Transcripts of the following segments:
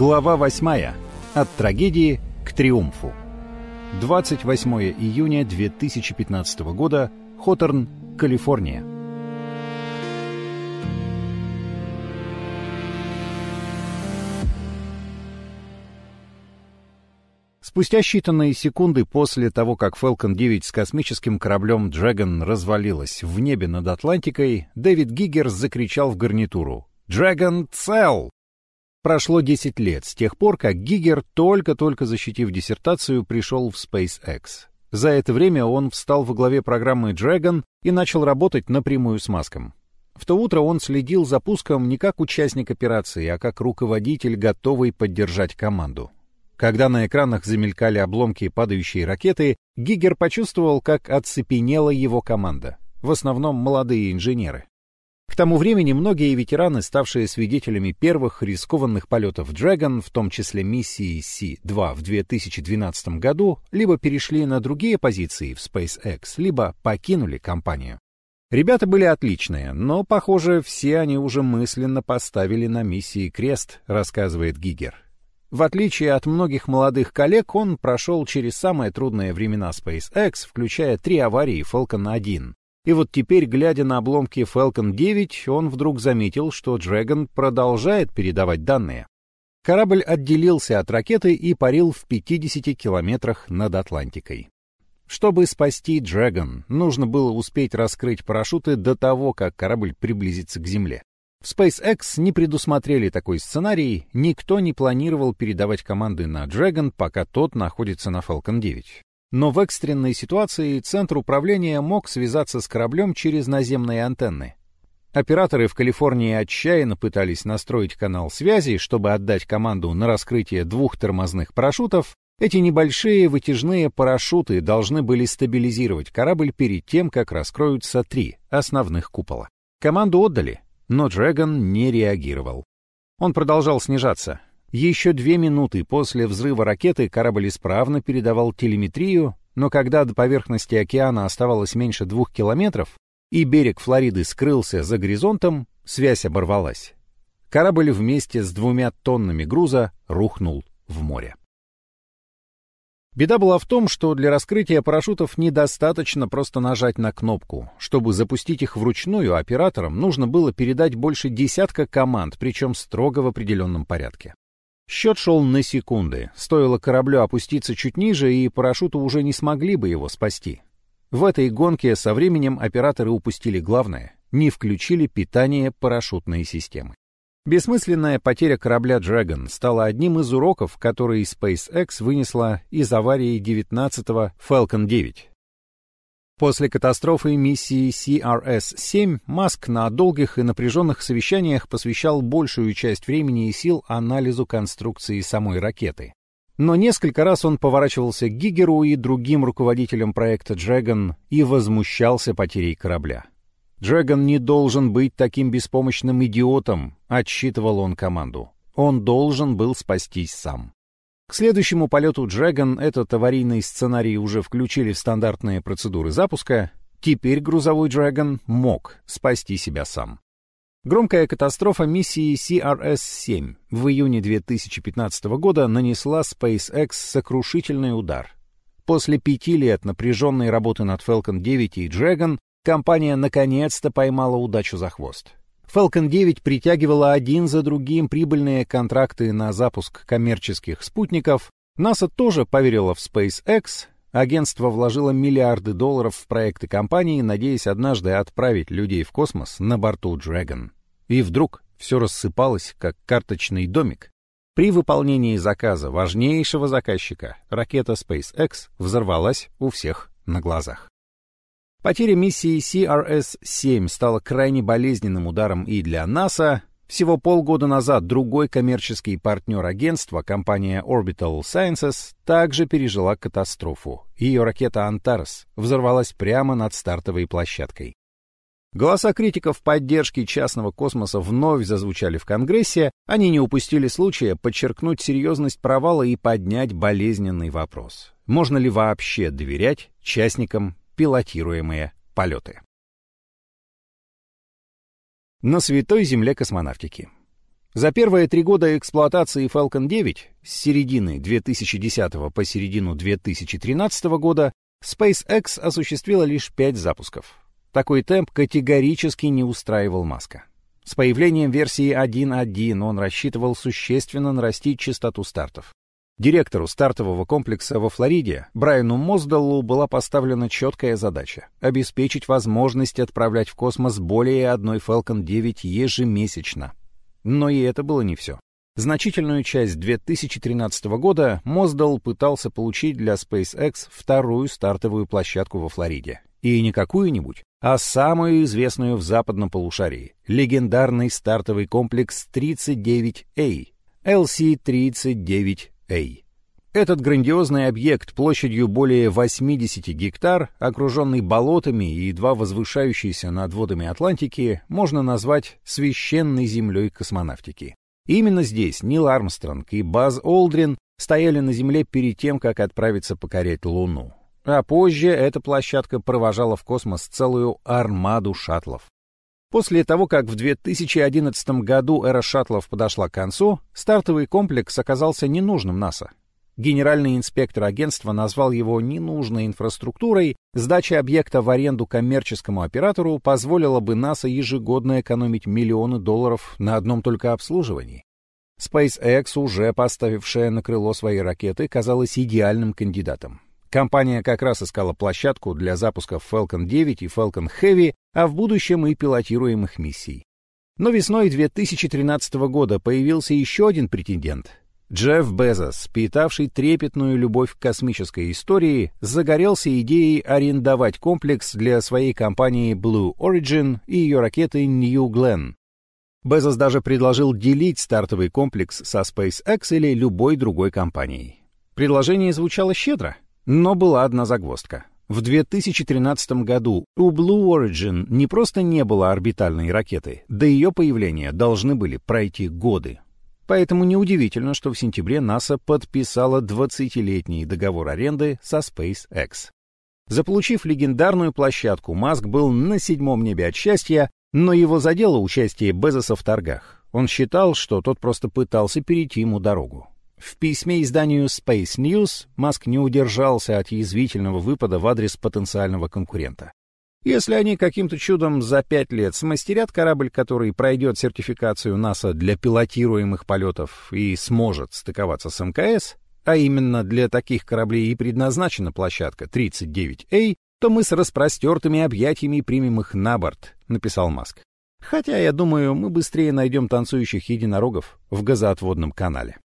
Глава 8. От трагедии к триумфу. 28 июня 2015 года. Хоторн, Калифорния. Спустя считанные секунды после того, как Falcon 9 с космическим кораблем Dragon развалилась в небе над Атлантикой, Дэвид Гиггер закричал в гарнитуру «Dragon цел!». Прошло 10 лет с тех пор, как Гиггер, только-только защитив диссертацию, пришел в SpaceX. За это время он встал во главе программы Dragon и начал работать напрямую с Маском. В то утро он следил за пуском не как участник операции, а как руководитель, готовый поддержать команду. Когда на экранах замелькали обломки падающей ракеты, Гигер почувствовал, как оцепенела его команда. В основном молодые инженеры. К тому времени многие ветераны, ставшие свидетелями первых рискованных полетов Dragon, в том числе миссии C-2 в 2012 году, либо перешли на другие позиции в SpaceX, либо покинули компанию. Ребята были отличные, но, похоже, все они уже мысленно поставили на миссии крест, рассказывает Гигер. В отличие от многих молодых коллег, он прошел через самые трудные времена SpaceX, включая три аварии Falcon 1. И вот теперь, глядя на обломки Falcon 9, он вдруг заметил, что Dragon продолжает передавать данные. Корабль отделился от ракеты и парил в 50 километрах над Атлантикой. Чтобы спасти Dragon, нужно было успеть раскрыть парашюты до того, как корабль приблизится к Земле. В SpaceX не предусмотрели такой сценарий, никто не планировал передавать команды на Dragon, пока тот находится на Falcon 9. Но в экстренной ситуации центр управления мог связаться с кораблем через наземные антенны. Операторы в Калифорнии отчаянно пытались настроить канал связи, чтобы отдать команду на раскрытие двух тормозных парашютов. Эти небольшие вытяжные парашюты должны были стабилизировать корабль перед тем, как раскроются три основных купола. Команду отдали, но Дрэгон не реагировал. Он продолжал снижаться. Еще две минуты после взрыва ракеты корабль исправно передавал телеметрию, но когда до поверхности океана оставалось меньше двух километров и берег Флориды скрылся за горизонтом, связь оборвалась. Корабль вместе с двумя тоннами груза рухнул в море. Беда была в том, что для раскрытия парашютов недостаточно просто нажать на кнопку. Чтобы запустить их вручную, операторам нужно было передать больше десятка команд, причем строго в определенном порядке. Счет шел на секунды. Стоило кораблю опуститься чуть ниже, и парашюты уже не смогли бы его спасти. В этой гонке со временем операторы упустили главное — не включили питание парашютной системы. Бессмысленная потеря корабля Dragon стала одним из уроков, которые SpaceX вынесла из аварии 19-го Falcon 9. После катастрофы миссии CRS-7 Маск на долгих и напряженных совещаниях посвящал большую часть времени и сил анализу конструкции самой ракеты. Но несколько раз он поворачивался к Гигеру и другим руководителям проекта Dragon и возмущался потерей корабля. Джеган не должен быть таким беспомощным идиотом, отсчитывал он команду. Он должен был спастись сам. К следующему полету Dragon этот аварийный сценарий уже включили в стандартные процедуры запуска. Теперь грузовой Dragon мог спасти себя сам. Громкая катастрофа миссии CRS-7 в июне 2015 года нанесла SpaceX сокрушительный удар. После пяти лет напряженной работы над Falcon 9 и Dragon компания наконец-то поймала удачу за хвост. Falcon 9 притягивала один за другим прибыльные контракты на запуск коммерческих спутников. НАСА тоже поверила в SpaceX. Агентство вложило миллиарды долларов в проекты компании, надеясь однажды отправить людей в космос на борту Dragon. И вдруг все рассыпалось, как карточный домик. При выполнении заказа важнейшего заказчика ракета SpaceX взорвалась у всех на глазах. Потеря миссии CRS-7 стала крайне болезненным ударом и для НАСА. Всего полгода назад другой коммерческий партнер агентства, компания Orbital Sciences, также пережила катастрофу. Ее ракета «Антарес» взорвалась прямо над стартовой площадкой. Голоса критиков поддержки частного космоса вновь зазвучали в Конгрессе, они не упустили случая подчеркнуть серьезность провала и поднять болезненный вопрос. Можно ли вообще доверять частникам пилотируемые полеты. На Святой Земле космонавтики. За первые три года эксплуатации Falcon 9 с середины 2010 по середину 2013 года SpaceX осуществила лишь пять запусков. Такой темп категорически не устраивал Маска. С появлением версии 1.1 он рассчитывал существенно нарастить частоту стартов. Директору стартового комплекса во Флориде Брайану Моздаллу была поставлена четкая задача — обеспечить возможность отправлять в космос более одной Falcon 9 ежемесячно. Но и это было не все. Значительную часть 2013 года Моздал пытался получить для SpaceX вторую стартовую площадку во Флориде. И не какую-нибудь, а самую известную в западном полушарии — легендарный стартовый комплекс 39A, LC-39A. Этот грандиозный объект площадью более 80 гектар, окруженный болотами и едва возвышающийся над водами Атлантики, можно назвать священной землей космонавтики. Именно здесь Нил Армстронг и Баз Олдрин стояли на Земле перед тем, как отправиться покорять Луну. А позже эта площадка провожала в космос целую армаду шаттлов. После того, как в 2011 году эра шаттлов подошла к концу, стартовый комплекс оказался ненужным НАСА. Генеральный инспектор агентства назвал его ненужной инфраструктурой, сдача объекта в аренду коммерческому оператору позволила бы НАСА ежегодно экономить миллионы долларов на одном только обслуживании. SpaceX, уже поставившая на крыло свои ракеты, казалась идеальным кандидатом. Компания как раз искала площадку для запусков Falcon 9 и Falcon Heavy, а в будущем и пилотируемых миссий. Но весной 2013 года появился еще один претендент Джефф Безос, питавший трепетную любовь к космической истории, загорелся идеей арендовать комплекс для своей компании Blue Origin и ее ракеты New Glenn. Безос даже предложил делить стартовый комплекс со SpaceX или любой другой компанией. Предложение звучало щедро, но была одна загвоздка. В 2013 году у Blue Origin не просто не было орбитальной ракеты, до ее появления должны были пройти годы. Поэтому неудивительно, что в сентябре НАСА подписала 20-летний договор аренды со SpaceX. Заполучив легендарную площадку, Маск был на седьмом небе от счастья, но его задело участие Безоса в торгах. Он считал, что тот просто пытался перейти ему дорогу. В письме изданию Space News Маск не удержался от язвительного выпада в адрес потенциального конкурента. Если они каким-то чудом за пять лет смастерят корабль, который пройдет сертификацию НАСА для пилотируемых полетов и сможет стыковаться с МКС, а именно для таких кораблей и предназначена площадка 39A, то мы с распростертыми объятиями примем их на борт, написал Маск. Хотя, я думаю, мы быстрее найдем танцующих единорогов в газоотводном канале.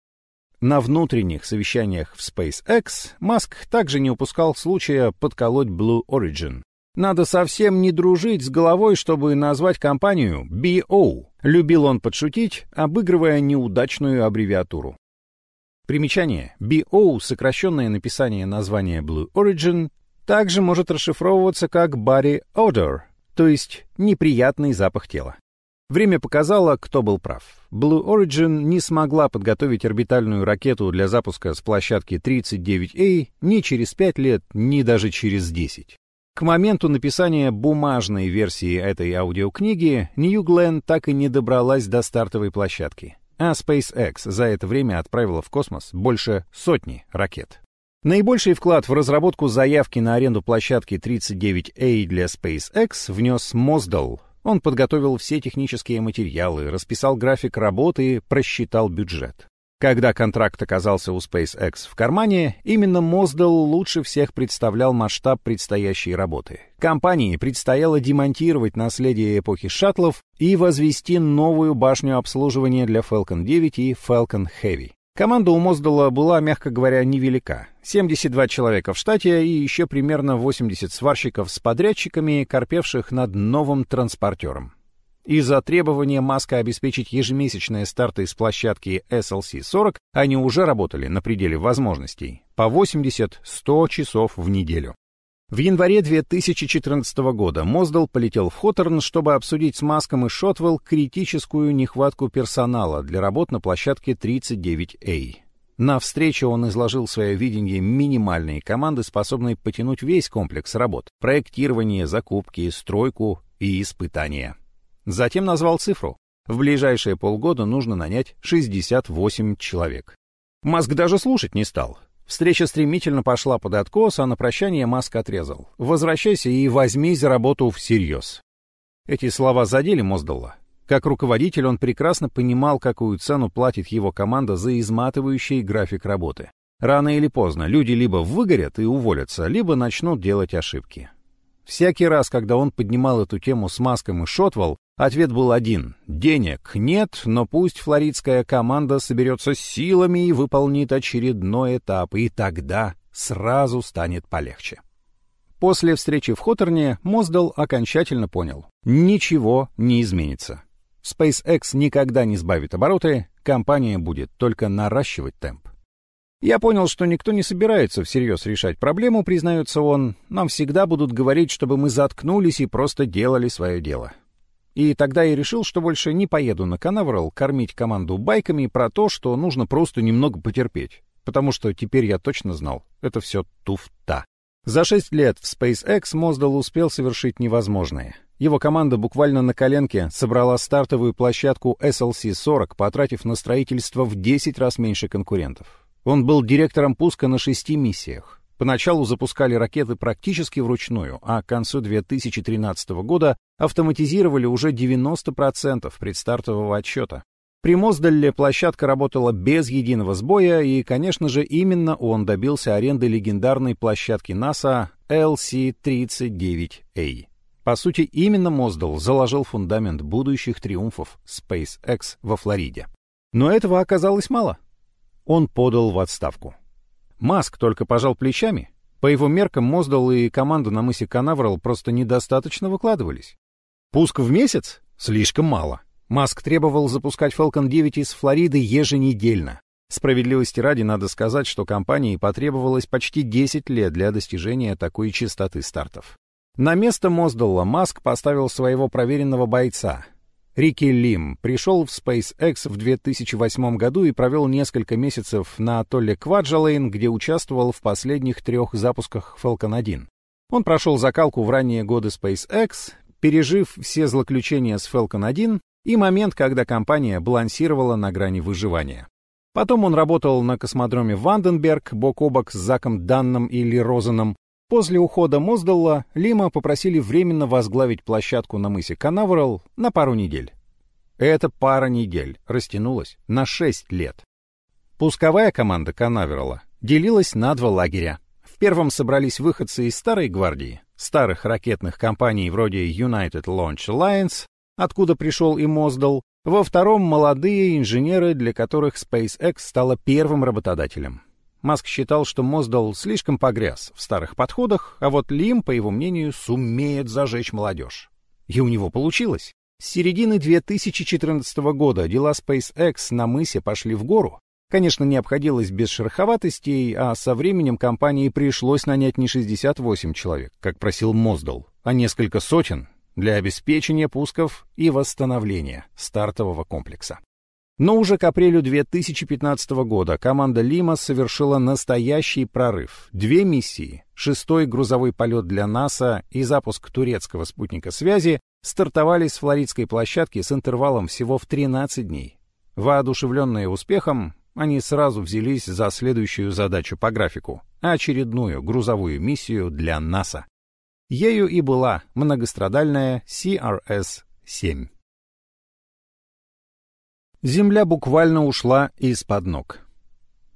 На внутренних совещаниях в SpaceX Маск также не упускал случая подколоть Blue Origin, надо совсем не дружить с головой, чтобы назвать компанию BO. Любил он подшутить, обыгрывая неудачную аббревиатуру. Примечание. BO, сокращенное написание названия Blue Origin, также может расшифровываться как body odor, то есть неприятный запах тела. Время показало, кто был прав. Blue Origin не смогла подготовить орбитальную ракету для запуска с площадки 39A ни через 5 лет, ни даже через 10. К моменту написания бумажной версии этой аудиокниги New Glenn так и не добралась до стартовой площадки, а SpaceX за это время отправила в космос больше сотни ракет. Наибольший вклад в разработку заявки на аренду площадки 39A для SpaceX внес Моздал. Он подготовил все технические материалы, расписал график работы, просчитал бюджет. Когда контракт оказался у SpaceX в кармане, именно Моздал лучше всех представлял масштаб предстоящей работы. Компании предстояло демонтировать наследие эпохи шаттлов и возвести новую башню обслуживания для Falcon 9 и Falcon Heavy. Команда у Моздала была, мягко говоря, невелика. 72 человека в штате и еще примерно 80 сварщиков с подрядчиками, корпевших над новым транспортером. Из-за требования Маска обеспечить ежемесячные старты с площадки SLC-40 они уже работали на пределе возможностей по 80-100 часов в неделю. В январе 2014 года Моздал полетел в Хоторн, чтобы обсудить с Маском и Шотвелл критическую нехватку персонала для работ на площадке 39A. На встрече он изложил свое видение минимальной команды, способной потянуть весь комплекс работ — проектирование, закупки, стройку и испытания. Затем назвал цифру В ближайшие полгода нужно нанять 68 человек. Маск даже слушать не стал. Встреча стремительно пошла под откос, а на прощание Маск отрезал. «Возвращайся и возьмись за работу всерьез». Эти слова задели Моздалла. Как руководитель он прекрасно понимал, какую цену платит его команда за изматывающий график работы. Рано или поздно люди либо выгорят и уволятся, либо начнут делать ошибки. Всякий раз, когда он поднимал эту тему с Маском и Шотвелл, ответ был один. Денег нет, но пусть флоридская команда соберется силами и выполнит очередной этап, и тогда сразу станет полегче. После встречи в Хоторне Моздал окончательно понял. Ничего не изменится. SpaceX никогда не сбавит обороты, компания будет только наращивать темп. Я понял, что никто не собирается всерьез решать проблему, признается он. Нам всегда будут говорить, чтобы мы заткнулись и просто делали свое дело. И тогда я решил, что больше не поеду на Канаверал кормить команду байками про то, что нужно просто немного потерпеть. Потому что теперь я точно знал, это все туфта. За шесть лет в SpaceX Моздал успел совершить невозможное. Его команда буквально на коленке собрала стартовую площадку SLC-40, потратив на строительство в 10 раз меньше конкурентов. Он был директором пуска на шести миссиях. Поначалу запускали ракеты практически вручную, а к концу 2013 года автоматизировали уже 90% предстартового отчета. При Моздалле площадка работала без единого сбоя, и, конечно же, именно он добился аренды легендарной площадки НАСА LC-39A. По сути, именно Моздал заложил фундамент будущих триумфов SpaceX во Флориде. Но этого оказалось мало он подал в отставку. Маск только пожал плечами. По его меркам Моздал и команда на мысе Канаверал просто недостаточно выкладывались. Пуск в месяц? Слишком мало. Маск требовал запускать Falcon 9 из Флориды еженедельно. Справедливости ради надо сказать, что компании потребовалось почти 10 лет для достижения такой частоты стартов. На место Моздалла Маск поставил своего проверенного бойца, Рики Лим пришел в SpaceX в 2008 году и провел несколько месяцев на атолле Кваджалейн, где участвовал в последних трех запусках Falcon 1. Он прошел закалку в ранние годы SpaceX, пережив все злоключения с Falcon 1 и момент, когда компания балансировала на грани выживания. Потом он работал на космодроме Ванденберг бок о бок с Заком Данном и Ли Розеном, После ухода Моздалла Лима попросили временно возглавить площадку на мысе Канаверал на пару недель. Эта пара недель растянулась на шесть лет. Пусковая команда Канаверала делилась на два лагеря. В первом собрались выходцы из старой гвардии, старых ракетных компаний вроде United Launch Alliance, откуда пришел и Моздал, во втором — молодые инженеры, для которых SpaceX стала первым работодателем. Маск считал, что Моздал слишком погряз в старых подходах, а вот Лим, по его мнению, сумеет зажечь молодежь. И у него получилось. С середины 2014 года дела SpaceX на мысе пошли в гору. Конечно, не обходилось без шероховатостей, а со временем компании пришлось нанять не 68 человек, как просил Моздал, а несколько сотен для обеспечения пусков и восстановления стартового комплекса. Но уже к апрелю 2015 года команда Лима совершила настоящий прорыв. Две миссии, шестой грузовой полет для НАСА и запуск турецкого спутника связи стартовали с флоридской площадки с интервалом всего в 13 дней. Воодушевленные успехом, они сразу взялись за следующую задачу по графику — очередную грузовую миссию для НАСА. Ею и была многострадальная CRS-7. Земля буквально ушла из-под ног.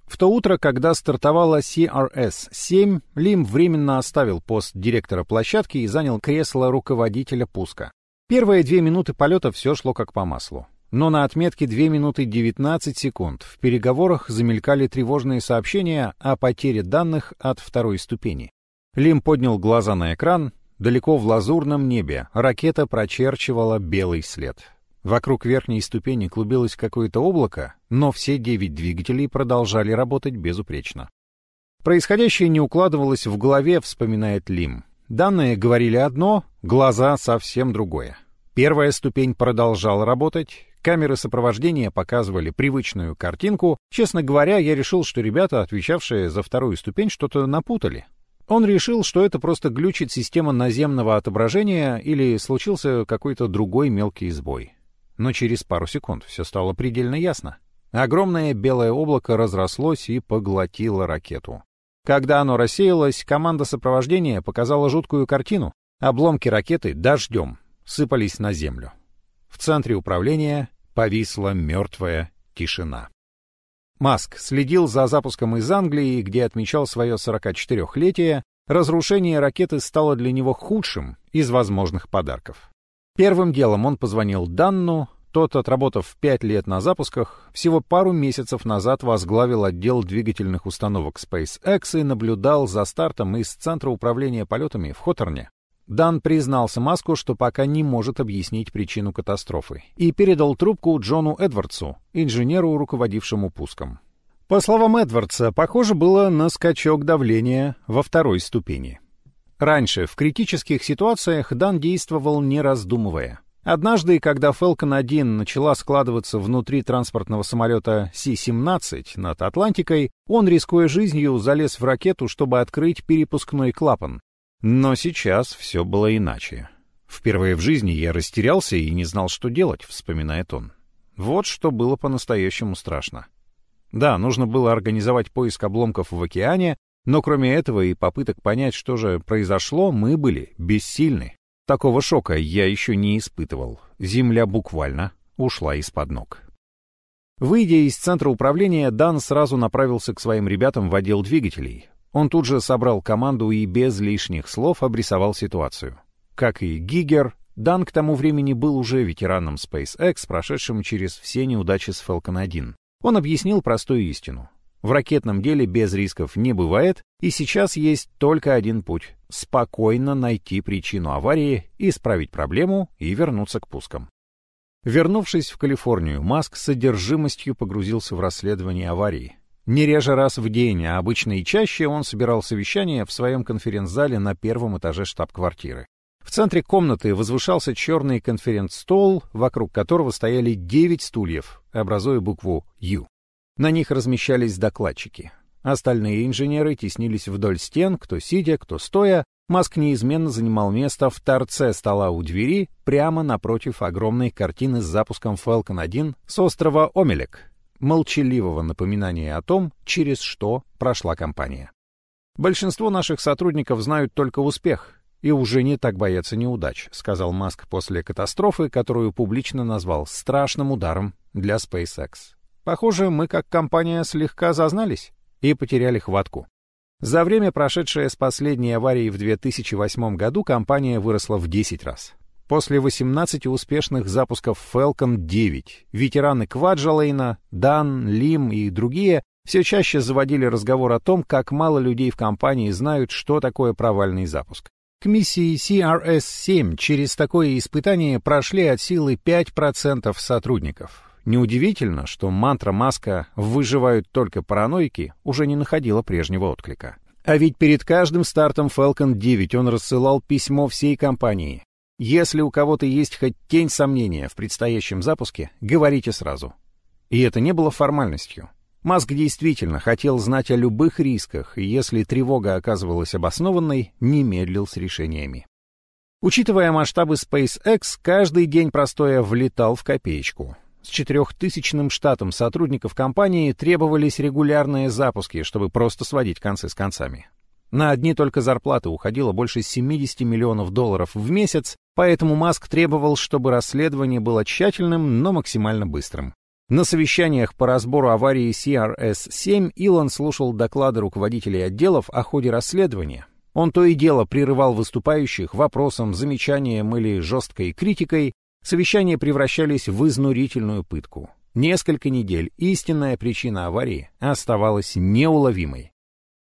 В то утро, когда стартовала CRS-7, Лим временно оставил пост директора площадки и занял кресло руководителя пуска. Первые две минуты полета все шло как по маслу. Но на отметке 2 минуты 19 секунд в переговорах замелькали тревожные сообщения о потере данных от второй ступени. Лим поднял глаза на экран. Далеко в лазурном небе ракета прочерчивала белый след. Вокруг верхней ступени клубилось какое-то облако, но все девять двигателей продолжали работать безупречно. Происходящее не укладывалось в голове, вспоминает Лим. Данные говорили одно, глаза совсем другое. Первая ступень продолжала работать, камеры сопровождения показывали привычную картинку. Честно говоря, я решил, что ребята, отвечавшие за вторую ступень, что-то напутали. Он решил, что это просто глючит система наземного отображения или случился какой-то другой мелкий сбой. Но через пару секунд все стало предельно ясно. Огромное белое облако разрослось и поглотило ракету. Когда оно рассеялось, команда сопровождения показала жуткую картину. Обломки ракеты дождем сыпались на землю. В центре управления повисла мертвая тишина. Маск следил за запуском из Англии, где отмечал свое 44-летие. Разрушение ракеты стало для него худшим из возможных подарков. Первым делом он позвонил Данну, тот, отработав пять лет на запусках, всего пару месяцев назад возглавил отдел двигательных установок SpaceX и наблюдал за стартом из Центра управления полетами в Хоторне. Дан признался Маску, что пока не может объяснить причину катастрофы, и передал трубку Джону Эдвардсу, инженеру, руководившему пуском. По словам Эдвардса, похоже было на скачок давления во второй ступени. Раньше, в критических ситуациях, Дан действовал не раздумывая. Однажды, когда Falcon 1 начала складываться внутри транспортного самолета Си-17 над Атлантикой, он, рискуя жизнью, залез в ракету, чтобы открыть перепускной клапан. Но сейчас все было иначе. «Впервые в жизни я растерялся и не знал, что делать», — вспоминает он. Вот что было по-настоящему страшно. Да, нужно было организовать поиск обломков в океане, но кроме этого и попыток понять, что же произошло, мы были бессильны. Такого шока я еще не испытывал. Земля буквально ушла из-под ног. Выйдя из центра управления, Дан сразу направился к своим ребятам в отдел двигателей. Он тут же собрал команду и без лишних слов обрисовал ситуацию. Как и Гигер, Дан к тому времени был уже ветераном SpaceX, прошедшим через все неудачи с Falcon 1. Он объяснил простую истину. В ракетном деле без рисков не бывает, и сейчас есть только один путь — спокойно найти причину аварии, исправить проблему и вернуться к пускам. Вернувшись в Калифорнию, Маск с содержимостью погрузился в расследование аварии. Не реже раз в день, а обычно и чаще он собирал совещания в своем конференц-зале на первом этаже штаб-квартиры. В центре комнаты возвышался черный конференц-стол, вокруг которого стояли девять стульев, образуя букву «Ю». На них размещались докладчики. Остальные инженеры теснились вдоль стен, кто сидя, кто стоя. Маск неизменно занимал место в торце стола у двери, прямо напротив огромной картины с запуском Falcon 1 с острова Омелек, молчаливого напоминания о том, через что прошла компания. Большинство наших сотрудников знают только успех и уже не так боятся неудач, сказал Маск после катастрофы, которую публично назвал страшным ударом для SpaceX. Похоже, мы как компания слегка зазнались и потеряли хватку. За время, прошедшее с последней аварией в 2008 году, компания выросла в 10 раз. После 18 успешных запусков Falcon 9 ветераны Кваджалейна, Дан, Лим и другие все чаще заводили разговор о том, как мало людей в компании знают, что такое провальный запуск. К миссии CRS-7 через такое испытание прошли от силы 5% сотрудников. Неудивительно, что мантра Маска «выживают только параноики» уже не находила прежнего отклика. А ведь перед каждым стартом Falcon 9 он рассылал письмо всей компании. Если у кого-то есть хоть тень сомнения в предстоящем запуске, говорите сразу. И это не было формальностью. Маск действительно хотел знать о любых рисках, и если тревога оказывалась обоснованной, не медлил с решениями. Учитывая масштабы SpaceX, каждый день простоя влетал в копеечку. С четырехтысячным штатом сотрудников компании требовались регулярные запуски, чтобы просто сводить концы с концами. На одни только зарплаты уходило больше 70 миллионов долларов в месяц, поэтому Маск требовал, чтобы расследование было тщательным, но максимально быстрым. На совещаниях по разбору аварии CRS-7 Илон слушал доклады руководителей отделов о ходе расследования. Он то и дело прерывал выступающих вопросом, замечанием или жесткой критикой, Совещания превращались в изнурительную пытку. Несколько недель истинная причина аварии оставалась неуловимой.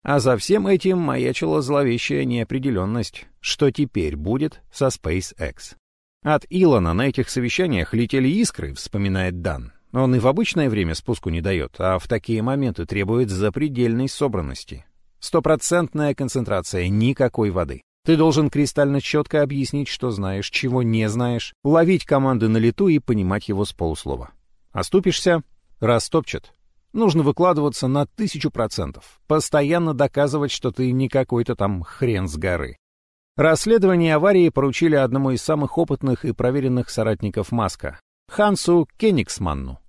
А за всем этим маячила зловещая неопределенность, что теперь будет со SpaceX. От Илона на этих совещаниях летели искры, вспоминает Дан. Он и в обычное время спуску не дает, а в такие моменты требует запредельной собранности. Стопроцентная концентрация, никакой воды. Ты должен кристально четко объяснить, что знаешь, чего не знаешь, ловить команды на лету и понимать его с полуслова. Оступишься — растопчет. Нужно выкладываться на тысячу процентов, постоянно доказывать, что ты не какой-то там хрен с горы. Расследование аварии поручили одному из самых опытных и проверенных соратников Маска, Хансу Кенигсманну.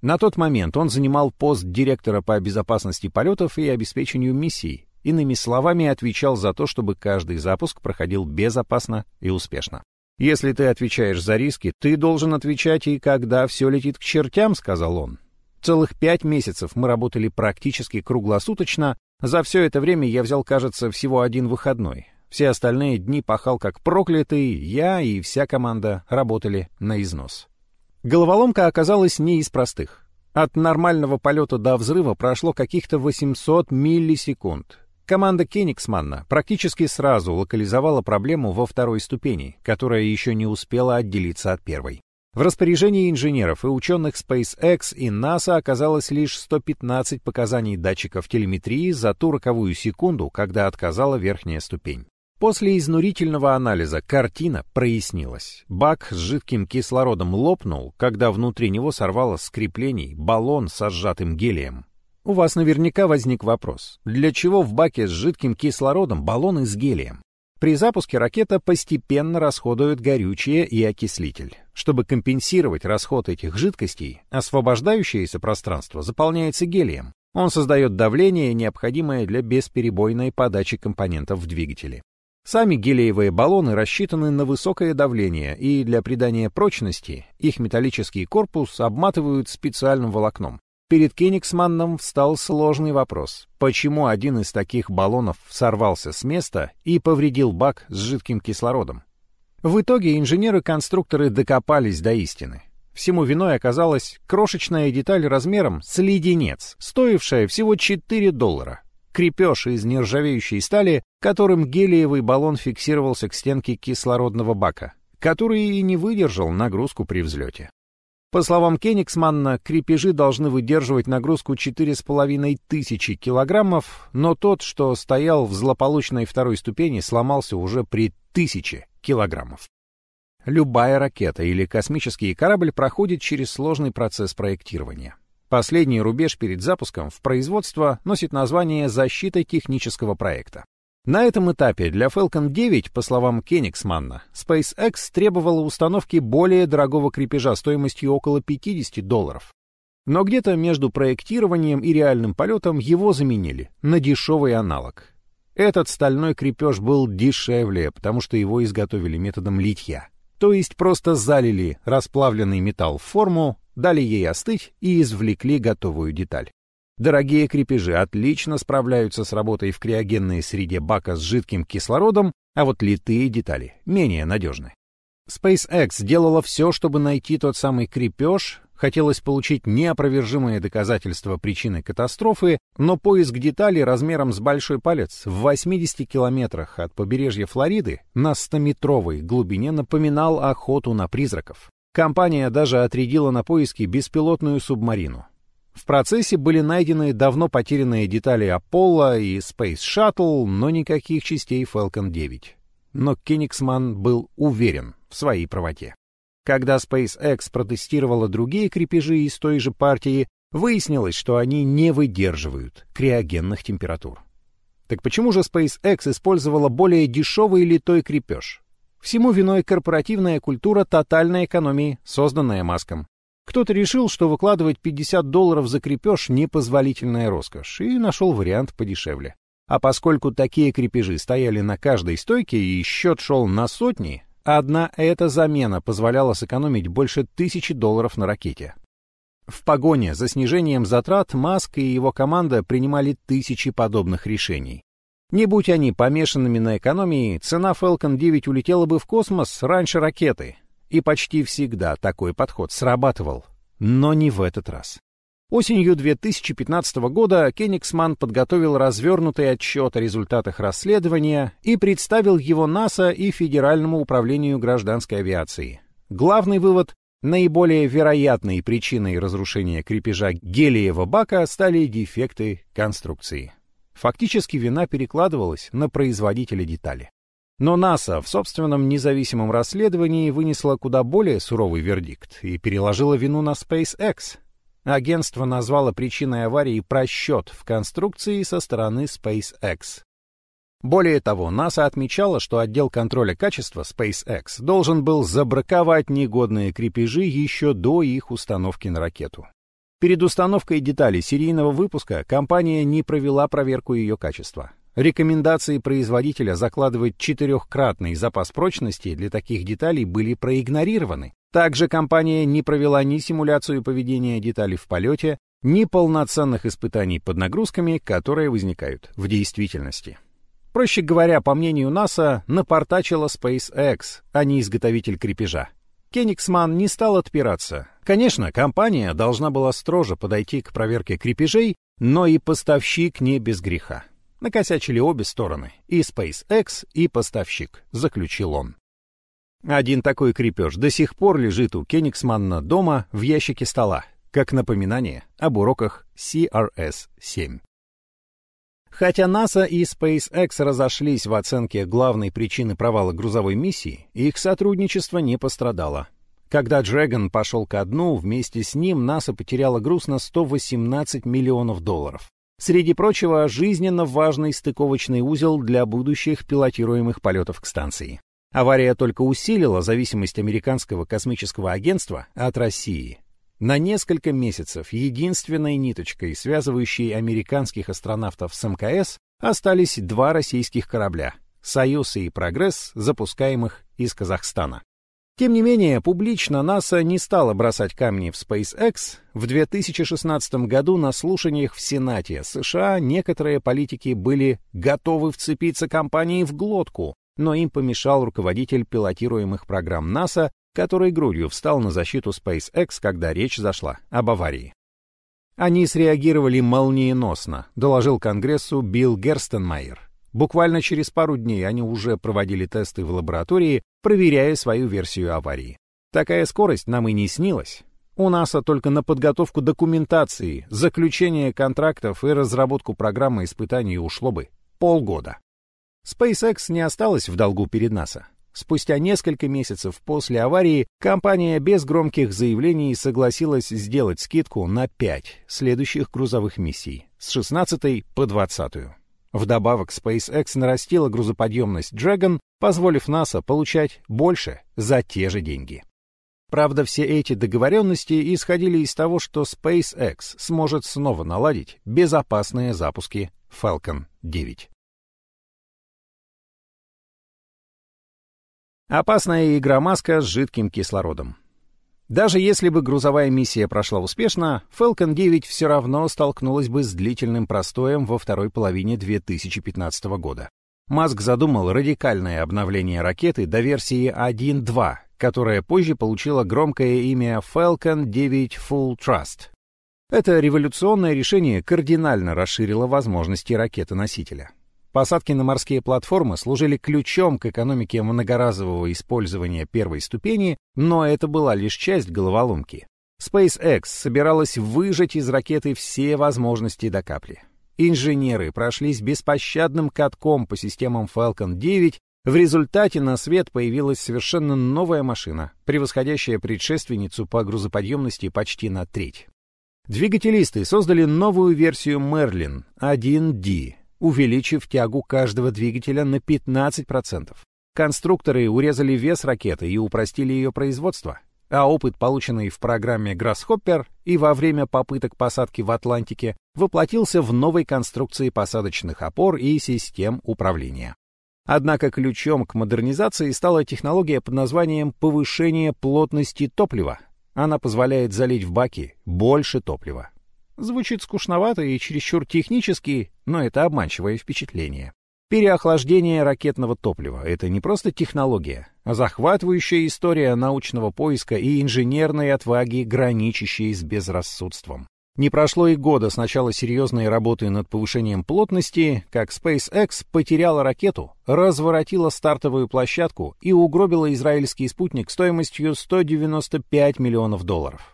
На тот момент он занимал пост директора по безопасности полетов и обеспечению миссий, иными словами, отвечал за то, чтобы каждый запуск проходил безопасно и успешно. «Если ты отвечаешь за риски, ты должен отвечать и когда все летит к чертям», — сказал он. Целых пять месяцев мы работали практически круглосуточно. За все это время я взял, кажется, всего один выходной. Все остальные дни пахал как проклятый, я и вся команда работали на износ. Головоломка оказалась не из простых. От нормального полета до взрыва прошло каких-то 800 миллисекунд. Команда Кенигсманна практически сразу локализовала проблему во второй ступени, которая еще не успела отделиться от первой. В распоряжении инженеров и ученых SpaceX и NASA оказалось лишь 115 показаний датчиков телеметрии за ту роковую секунду, когда отказала верхняя ступень. После изнурительного анализа картина прояснилась. Бак с жидким кислородом лопнул, когда внутри него сорвало с креплений баллон со сжатым гелием. У вас наверняка возник вопрос, для чего в баке с жидким кислородом баллоны с гелием? При запуске ракета постепенно расходует горючее и окислитель. Чтобы компенсировать расход этих жидкостей, освобождающееся пространство заполняется гелием. Он создает давление, необходимое для бесперебойной подачи компонентов в двигателе. Сами гелиевые баллоны рассчитаны на высокое давление, и для придания прочности их металлический корпус обматывают специальным волокном. Перед Кенигсманном встал сложный вопрос. Почему один из таких баллонов сорвался с места и повредил бак с жидким кислородом? В итоге инженеры-конструкторы докопались до истины. Всему виной оказалась крошечная деталь размером с леденец, стоившая всего 4 доллара крепеж из нержавеющей стали, которым гелиевый баллон фиксировался к стенке кислородного бака, который и не выдержал нагрузку при взлете. По словам Кенигсманна, крепежи должны выдерживать нагрузку 4,5 тысячи килограммов, но тот, что стоял в злополучной второй ступени, сломался уже при тысяче килограммов. Любая ракета или космический корабль проходит через сложный процесс проектирования. Последний рубеж перед запуском в производство носит название «защита технического проекта». На этом этапе для Falcon 9, по словам Кенигсманна, SpaceX требовала установки более дорогого крепежа стоимостью около 50 долларов. Но где-то между проектированием и реальным полетом его заменили на дешевый аналог. Этот стальной крепеж был дешевле, потому что его изготовили методом литья. То есть просто залили расплавленный металл в форму, дали ей остыть и извлекли готовую деталь. Дорогие крепежи отлично справляются с работой в криогенной среде бака с жидким кислородом, а вот литые детали менее надежны. SpaceX делала все, чтобы найти тот самый крепеж, хотелось получить неопровержимое доказательство причины катастрофы, но поиск деталей размером с большой палец в 80 километрах от побережья Флориды на 100-метровой глубине напоминал охоту на призраков. Компания даже отрядила на поиски беспилотную субмарину. В процессе были найдены давно потерянные детали Apollo и Space Shuttle, но никаких частей Falcon 9. Но Кенигсман был уверен в своей правоте. Когда SpaceX протестировала другие крепежи из той же партии, выяснилось, что они не выдерживают криогенных температур. Так почему же SpaceX использовала более дешевый литой крепеж? Всему виной корпоративная культура тотальной экономии, созданная Маском. Кто-то решил, что выкладывать 50 долларов за крепеж — непозволительная роскошь, и нашел вариант подешевле. А поскольку такие крепежи стояли на каждой стойке и счет шел на сотни, одна эта замена позволяла сэкономить больше тысячи долларов на ракете. В погоне за снижением затрат Маск и его команда принимали тысячи подобных решений. Не будь они помешанными на экономии, цена Falcon 9 улетела бы в космос раньше ракеты. И почти всегда такой подход срабатывал. Но не в этот раз. Осенью 2015 года Кенигсман подготовил развернутый отчет о результатах расследования и представил его НАСА и Федеральному управлению гражданской авиации. Главный вывод — наиболее вероятной причиной разрушения крепежа гелиева бака стали дефекты конструкции. Фактически вина перекладывалась на производителя детали. Но НАСА в собственном независимом расследовании вынесла куда более суровый вердикт и переложила вину на SpaceX. Агентство назвало причиной аварии просчет в конструкции со стороны SpaceX. Более того, НАСА отмечала, что отдел контроля качества SpaceX должен был забраковать негодные крепежи еще до их установки на ракету. Перед установкой деталей серийного выпуска компания не провела проверку ее качества. Рекомендации производителя закладывать четырехкратный запас прочности для таких деталей были проигнорированы. Также компания не провела ни симуляцию поведения деталей в полете, ни полноценных испытаний под нагрузками, которые возникают в действительности. Проще говоря, по мнению НАСА, напортачила SpaceX, а не изготовитель крепежа. Кенигсман не стал отпираться. Конечно, компания должна была строже подойти к проверке крепежей, но и поставщик не без греха. Накосячили обе стороны, и SpaceX, и поставщик, заключил он. Один такой крепеж до сих пор лежит у Кенигсманна дома в ящике стола, как напоминание об уроках CRS-7. Хотя НАСА и SpaceX разошлись в оценке главной причины провала грузовой миссии, их сотрудничество не пострадало. Когда Dragon пошел ко дну, вместе с ним НАСА потеряла груз на 118 миллионов долларов. Среди прочего, жизненно важный стыковочный узел для будущих пилотируемых полетов к станции. Авария только усилила зависимость американского космического агентства от России. На несколько месяцев единственной ниточкой, связывающей американских астронавтов с МКС, остались два российских корабля «Союз» и «Прогресс», запускаемых из Казахстана. Тем не менее, публично НАСА не стала бросать камни в SpaceX. В 2016 году на слушаниях в Сенате США некоторые политики были готовы вцепиться компании в глотку, но им помешал руководитель пилотируемых программ НАСА, который грудью встал на защиту SpaceX, когда речь зашла об аварии. Они среагировали молниеносно, доложил Конгрессу Билл Герстенмайер. Буквально через пару дней они уже проводили тесты в лаборатории, проверяя свою версию аварии. Такая скорость нам и не снилась. У НАСА только на подготовку документации, заключение контрактов и разработку программы испытаний ушло бы полгода. SpaceX не осталась в долгу перед НАСА. Спустя несколько месяцев после аварии компания без громких заявлений согласилась сделать скидку на 5 следующих грузовых миссий с 16 по 20. Вдобавок SpaceX нарастила грузоподъемность Dragon, позволив НАСА получать больше за те же деньги. Правда, все эти договоренности исходили из того, что SpaceX сможет снова наладить безопасные запуски Falcon 9. Опасная игра маска с жидким кислородом. Даже если бы грузовая миссия прошла успешно, Falcon 9 все равно столкнулась бы с длительным простоем во второй половине 2015 года. Маск задумал радикальное обновление ракеты до версии 1.2, которая позже получила громкое имя Falcon 9 Full Trust. Это революционное решение кардинально расширило возможности ракеты-носителя. Посадки на морские платформы служили ключом к экономике многоразового использования первой ступени, но это была лишь часть головоломки. SpaceX собиралась выжать из ракеты все возможности до капли. Инженеры прошлись беспощадным катком по системам Falcon 9, в результате на свет появилась совершенно новая машина, превосходящая предшественницу по грузоподъемности почти на треть. Двигателисты создали новую версию Merlin 1D, увеличив тягу каждого двигателя на 15%. Конструкторы урезали вес ракеты и упростили ее производство, а опыт, полученный в программе Grasshopper и во время попыток посадки в Атлантике, воплотился в новой конструкции посадочных опор и систем управления. Однако ключом к модернизации стала технология под названием повышение плотности топлива. Она позволяет залить в баки больше топлива. Звучит скучновато и чересчур технически, но это обманчивое впечатление. Переохлаждение ракетного топлива — это не просто технология, а захватывающая история научного поиска и инженерной отваги, граничащей с безрассудством. Не прошло и года с начала серьезной работы над повышением плотности, как SpaceX потеряла ракету, разворотила стартовую площадку и угробила израильский спутник стоимостью 195 миллионов долларов.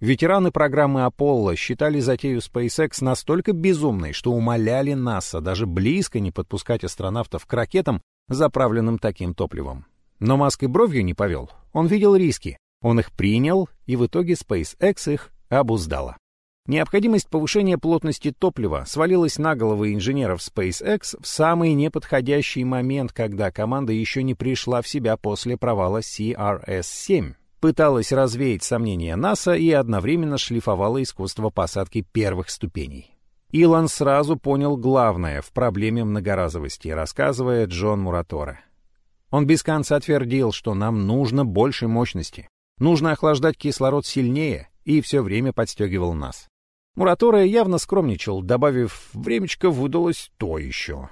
Ветераны программы Apollo считали затею SpaceX настолько безумной, что умоляли НАСА даже близко не подпускать астронавтов к ракетам, заправленным таким топливом. Но Маск и бровью не повел. Он видел риски. Он их принял, и в итоге SpaceX их обуздала. Необходимость повышения плотности топлива свалилась на головы инженеров SpaceX в самый неподходящий момент, когда команда еще не пришла в себя после провала CRS-7, пыталась развеять сомнения НАСА и одновременно шлифовала искусство посадки первых ступеней. Илон сразу понял главное в проблеме многоразовости, рассказывая Джон Мураторе. Он без конца твердил, что нам нужно больше мощности, нужно охлаждать кислород сильнее, и все время подстегивал нас. Мураторе явно скромничал, добавив «времечко выдалось то еще».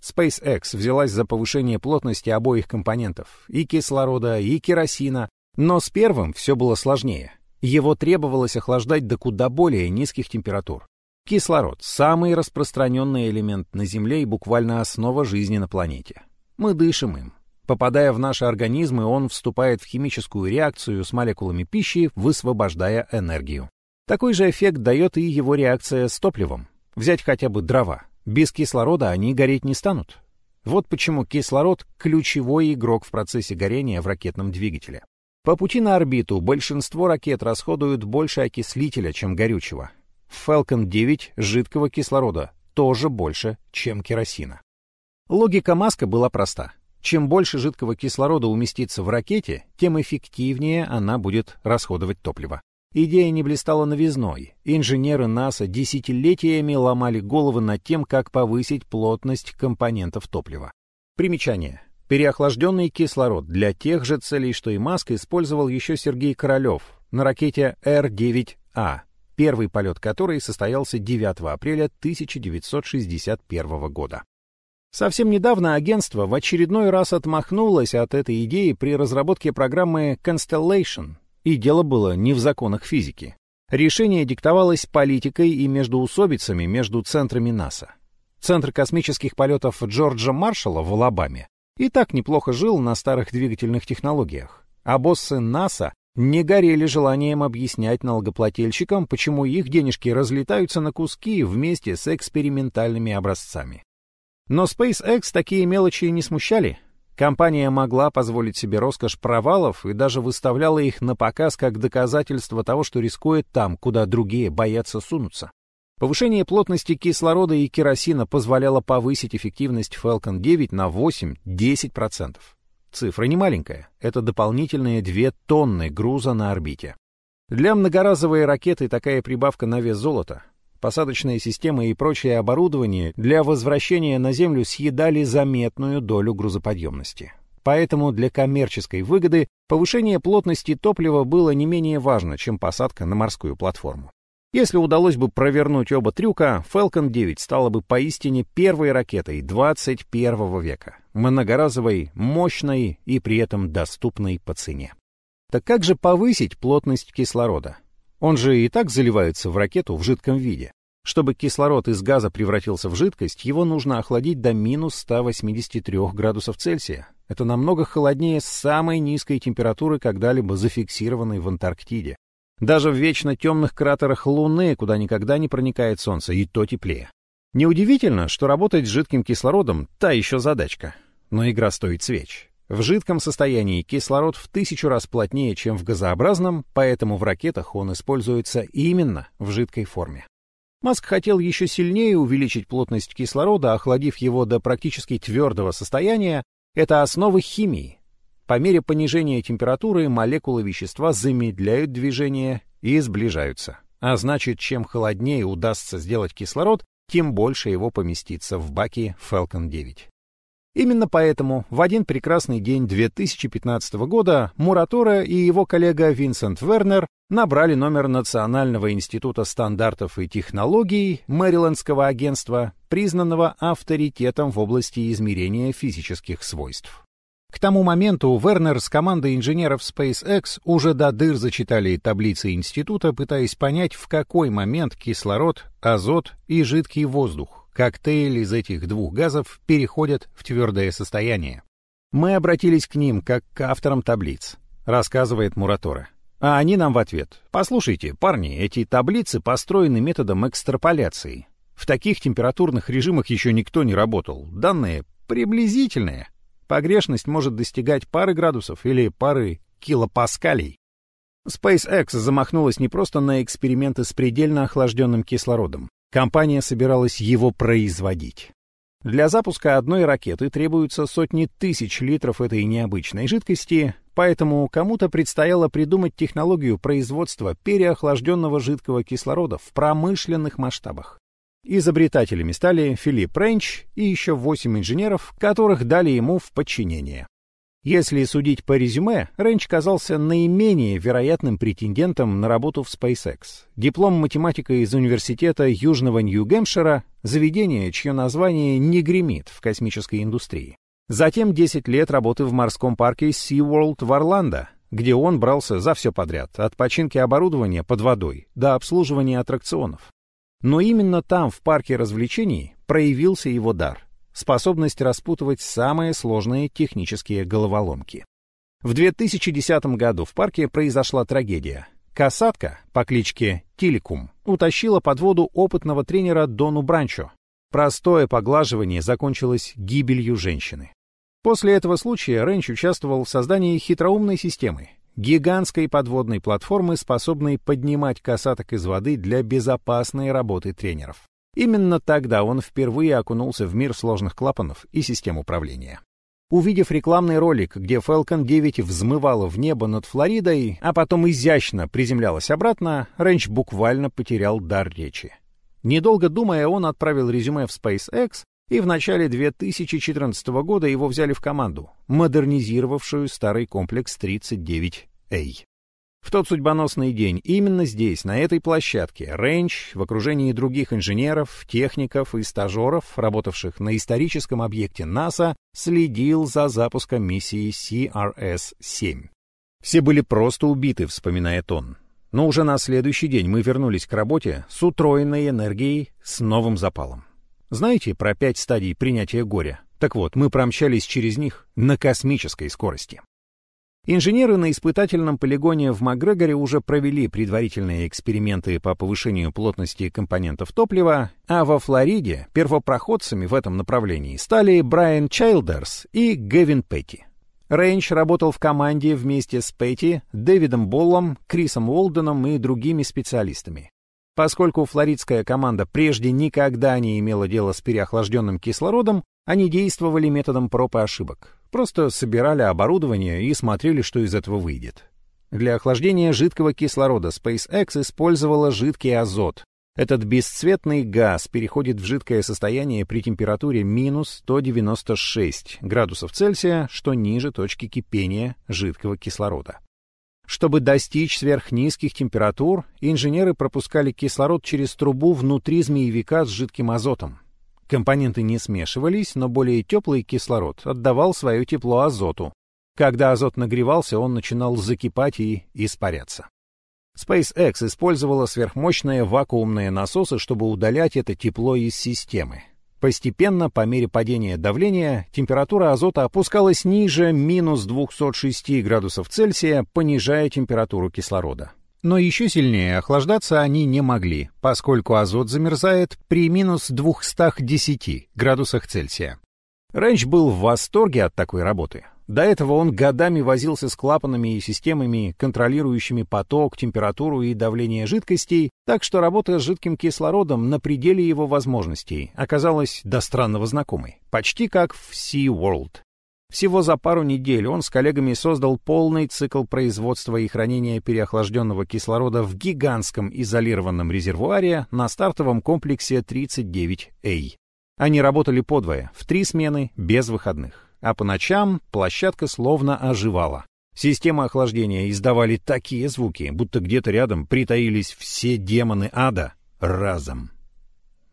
SpaceX взялась за повышение плотности обоих компонентов, и кислорода, и керосина, но с первым все было сложнее. Его требовалось охлаждать до куда более низких температур. Кислород — самый распространенный элемент на Земле и буквально основа жизни на планете. Мы дышим им. Попадая в наши организмы, он вступает в химическую реакцию с молекулами пищи, высвобождая энергию. Такой же эффект дает и его реакция с топливом. Взять хотя бы дрова. Без кислорода они гореть не станут. Вот почему кислород — ключевой игрок в процессе горения в ракетном двигателе. По пути на орбиту большинство ракет расходуют больше окислителя, чем горючего. В Falcon 9 жидкого кислорода тоже больше, чем керосина. Логика Маска была проста. Чем больше жидкого кислорода уместится в ракете, тем эффективнее она будет расходовать топливо. Идея не блистала новизной. Инженеры НАСА десятилетиями ломали головы над тем, как повысить плотность компонентов топлива. Примечание. Переохлажденный кислород для тех же целей, что и Маск, использовал еще Сергей Королев на ракете Р-9А, первый полет которой состоялся 9 апреля 1961 года. Совсем недавно агентство в очередной раз отмахнулось от этой идеи при разработке программы Constellation, и дело было не в законах физики. Решение диктовалось политикой и междуусобицами между центрами НАСА. Центр космических полетов Джорджа Маршалла в Алабаме и так неплохо жил на старых двигательных технологиях, а боссы НАСА не горели желанием объяснять налогоплательщикам, почему их денежки разлетаются на куски вместе с экспериментальными образцами. Но SpaceX такие мелочи не смущали. Компания могла позволить себе роскошь провалов и даже выставляла их на показ как доказательство того, что рискует там, куда другие боятся сунуться. Повышение плотности кислорода и керосина позволяло повысить эффективность Falcon 9 на 8-10%. Цифра не маленькая, это дополнительные 2 тонны груза на орбите. Для многоразовой ракеты такая прибавка на вес золота. Посадочные системы и прочее оборудование для возвращения на Землю съедали заметную долю грузоподъемности. Поэтому для коммерческой выгоды повышение плотности топлива было не менее важно, чем посадка на морскую платформу. Если удалось бы провернуть оба трюка, Falcon 9 стала бы поистине первой ракетой 21 века, многоразовой, мощной и при этом доступной по цене. Так как же повысить плотность кислорода? Он же и так заливается в ракету в жидком виде. Чтобы кислород из газа превратился в жидкость, его нужно охладить до минус 183 градусов Цельсия. Это намного холоднее самой низкой температуры, когда-либо зафиксированной в Антарктиде. Даже в вечно темных кратерах Луны, куда никогда не проникает Солнце, и то теплее. Неудивительно, что работать с жидким кислородом — та еще задачка. Но игра стоит свеч. В жидком состоянии кислород в тысячу раз плотнее, чем в газообразном, поэтому в ракетах он используется именно в жидкой форме. Маск хотел еще сильнее увеличить плотность кислорода, охладив его до практически твердого состояния. Это основы химии, по мере понижения температуры молекулы вещества замедляют движение и сближаются. А значит, чем холоднее удастся сделать кислород, тем больше его поместится в баке Falcon 9. Именно поэтому в один прекрасный день 2015 года Муратора и его коллега Винсент Вернер набрали номер Национального института стандартов и технологий Мэрилендского агентства, признанного авторитетом в области измерения физических свойств. К тому моменту Вернер с командой инженеров SpaceX уже до дыр зачитали таблицы института, пытаясь понять, в какой момент кислород, азот и жидкий воздух, коктейль из этих двух газов, переходят в твердое состояние. Мы обратились к ним как к авторам таблиц, рассказывает Муратора. А они нам в ответ. Послушайте, парни, эти таблицы построены методом экстраполяции. В таких температурных режимах еще никто не работал. Данные приблизительные. Погрешность может достигать пары градусов или пары килопаскалей. SpaceX замахнулась не просто на эксперименты с предельно охлажденным кислородом. Компания собиралась его производить. Для запуска одной ракеты требуются сотни тысяч литров этой необычной жидкости, поэтому кому-то предстояло придумать технологию производства переохлажденного жидкого кислорода в промышленных масштабах. Изобретателями стали Филипп Ренч и еще восемь инженеров, которых дали ему в подчинение. Если судить по резюме, Ренч казался наименее вероятным претендентом на работу в SpaceX. Диплом математика из Университета Южного Нью-Гэмпшира — заведение, чье название не гремит в космической индустрии. Затем 10 лет работы в морском парке SeaWorld в Орландо, где он брался за все подряд, от починки оборудования под водой до обслуживания аттракционов. Но именно там, в парке развлечений, проявился его дар — способность распутывать самые сложные технические головоломки. В 2010 году в парке произошла трагедия. Касатка по кличке Тиликум утащила под воду опытного тренера Дону Бранчо. Простое поглаживание закончилось гибелью женщины. После этого случая Ренч участвовал в создании хитроумной системы, гигантской подводной платформы, способной поднимать касаток из воды для безопасной работы тренеров. Именно тогда он впервые окунулся в мир сложных клапанов и систем управления. Увидев рекламный ролик, где Falcon 9 взмывала в небо над Флоридой, а потом изящно приземлялась обратно, Рэнч буквально потерял дар речи. Недолго думая, он отправил резюме в SpaceX, и в начале 2014 года его взяли в команду, модернизировавшую старый комплекс 39A. В тот судьбоносный день именно здесь, на этой площадке, Рейндж в окружении других инженеров, техников и стажеров, работавших на историческом объекте НАСА, следил за запуском миссии CRS-7. Все были просто убиты, вспоминает он. Но уже на следующий день мы вернулись к работе с утроенной энергией, с новым запалом. Знаете про пять стадий принятия горя? Так вот, мы промчались через них на космической скорости. Инженеры на испытательном полигоне в Макгрегоре уже провели предварительные эксперименты по повышению плотности компонентов топлива, а во Флориде первопроходцами в этом направлении стали Брайан Чайлдерс и Гевин Петти. Рейндж работал в команде вместе с Петти, Дэвидом Боллом, Крисом Уолденом и другими специалистами. Поскольку флоридская команда прежде никогда не имела дела с переохлажденным кислородом, они действовали методом проб и ошибок. Просто собирали оборудование и смотрели, что из этого выйдет. Для охлаждения жидкого кислорода SpaceX использовала жидкий азот. Этот бесцветный газ переходит в жидкое состояние при температуре минус 196 градусов Цельсия, что ниже точки кипения жидкого кислорода. Чтобы достичь сверхнизких температур, инженеры пропускали кислород через трубу внутри змеевика с жидким азотом. Компоненты не смешивались, но более теплый кислород отдавал свое тепло азоту. Когда азот нагревался, он начинал закипать и испаряться. SpaceX использовала сверхмощные вакуумные насосы, чтобы удалять это тепло из системы. Постепенно, по мере падения давления, температура азота опускалась ниже минус 206 градусов Цельсия, понижая температуру кислорода. Но еще сильнее охлаждаться они не могли, поскольку азот замерзает при минус 210 градусах Цельсия. Рэнч был в восторге от такой работы. До этого он годами возился с клапанами и системами, контролирующими поток, температуру и давление жидкостей, так что работа с жидким кислородом на пределе его возможностей оказалась до странного знакомой, почти как в SeaWorld. Всего за пару недель он с коллегами создал полный цикл производства и хранения переохлажденного кислорода в гигантском изолированном резервуаре на стартовом комплексе 39A. Они работали подвое, в три смены, без выходных. А по ночам площадка словно оживала. Системы охлаждения издавали такие звуки, будто где-то рядом притаились все демоны ада разом.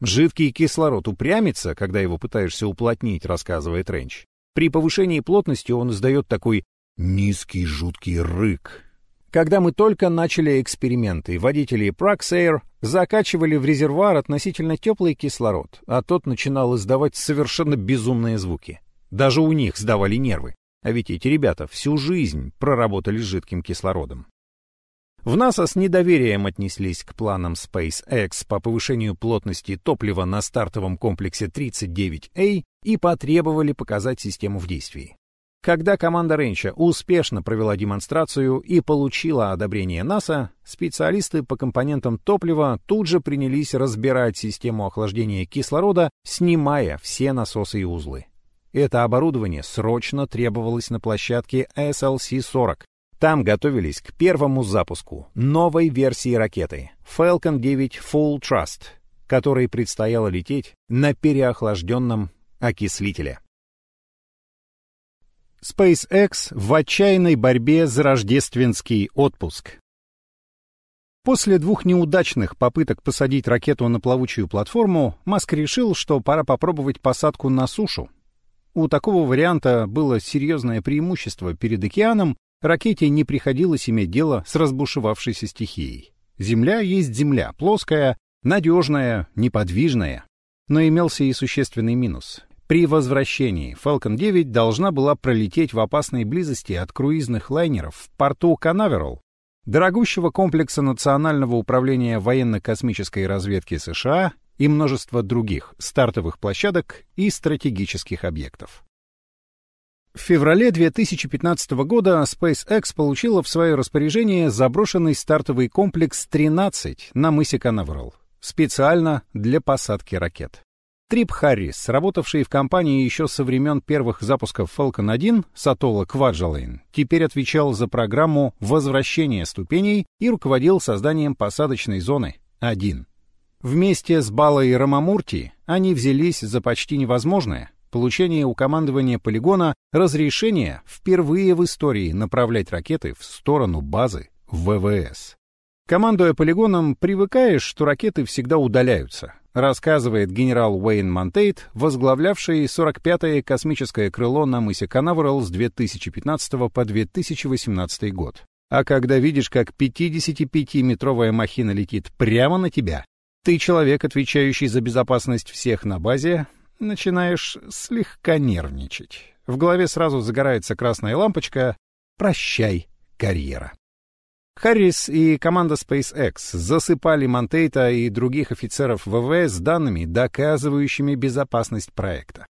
Жидкий кислород упрямится, когда его пытаешься уплотнить, рассказывает Ренч. При повышении плотности он издает такой низкий жуткий рык. Когда мы только начали эксперименты, водители Praxair закачивали в резервуар относительно теплый кислород, а тот начинал издавать совершенно безумные звуки. Даже у них сдавали нервы. А ведь эти ребята всю жизнь проработали с жидким кислородом. В НАСА с недоверием отнеслись к планам SpaceX по повышению плотности топлива на стартовом комплексе 39A и потребовали показать систему в действии. Когда команда Рейнча успешно провела демонстрацию и получила одобрение НАСА, специалисты по компонентам топлива тут же принялись разбирать систему охлаждения кислорода, снимая все насосы и узлы. Это оборудование срочно требовалось на площадке SLC-40. Там готовились к первому запуску новой версии ракеты Falcon 9 Full Trust, которой предстояло лететь на переохлажденном окислителе. SpaceX в отчаянной борьбе за рождественский отпуск. После двух неудачных попыток посадить ракету на плавучую платформу, Маск решил, что пора попробовать посадку на сушу. У такого варианта было серьезное преимущество перед океаном, ракете не приходилось иметь дело с разбушевавшейся стихией. Земля есть земля, плоская, надежная, неподвижная. Но имелся и существенный минус. При возвращении Falcon 9 должна была пролететь в опасной близости от круизных лайнеров в порту Канаверал, дорогущего комплекса Национального управления военно-космической разведки США и множество других стартовых площадок и стратегических объектов. В феврале 2015 года SpaceX получила в свое распоряжение заброшенный стартовый комплекс 13 на мысе Канаверал, специально для посадки ракет. Трип Харрис, работавший в компании еще со времен первых запусков Falcon 1 с атолла Кваджалейн, теперь отвечал за программу возвращения ступеней и руководил созданием посадочной зоны 1. Вместе с Балой и Рамамурти они взялись за почти невозможное — получение у командования полигона разрешения впервые в истории направлять ракеты в сторону базы ВВС. Командуя полигоном, привыкаешь, что ракеты всегда удаляются, рассказывает генерал Уэйн Монтейт, возглавлявший 45-е космическое крыло на мысе Канаверал с 2015 по 2018 год. А когда видишь, как 55-метровая махина летит прямо на тебя, ты человек, отвечающий за безопасность всех на базе, начинаешь слегка нервничать. В голове сразу загорается красная лампочка «Прощай, карьера». Харрис и команда SpaceX засыпали Монтейта и других офицеров ВВС данными, доказывающими безопасность проекта.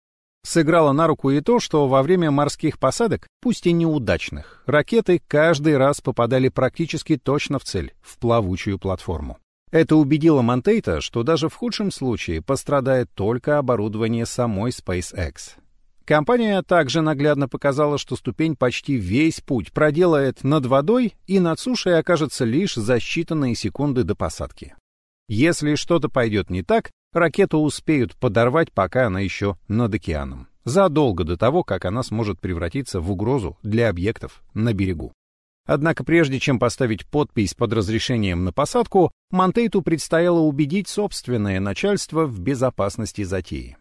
Сыграло на руку и то, что во время морских посадок, пусть и неудачных, ракеты каждый раз попадали практически точно в цель, в плавучую платформу. Это убедило Монтейта, что даже в худшем случае пострадает только оборудование самой SpaceX. Компания также наглядно показала, что ступень почти весь путь проделает над водой и над сушей окажется лишь за считанные секунды до посадки. Если что-то пойдет не так, ракету успеют подорвать, пока она еще над океаном, задолго до того, как она сможет превратиться в угрозу для объектов на берегу. Однако прежде чем поставить подпись под разрешением на посадку, Монтейту предстояло убедить собственное начальство в безопасности затеи.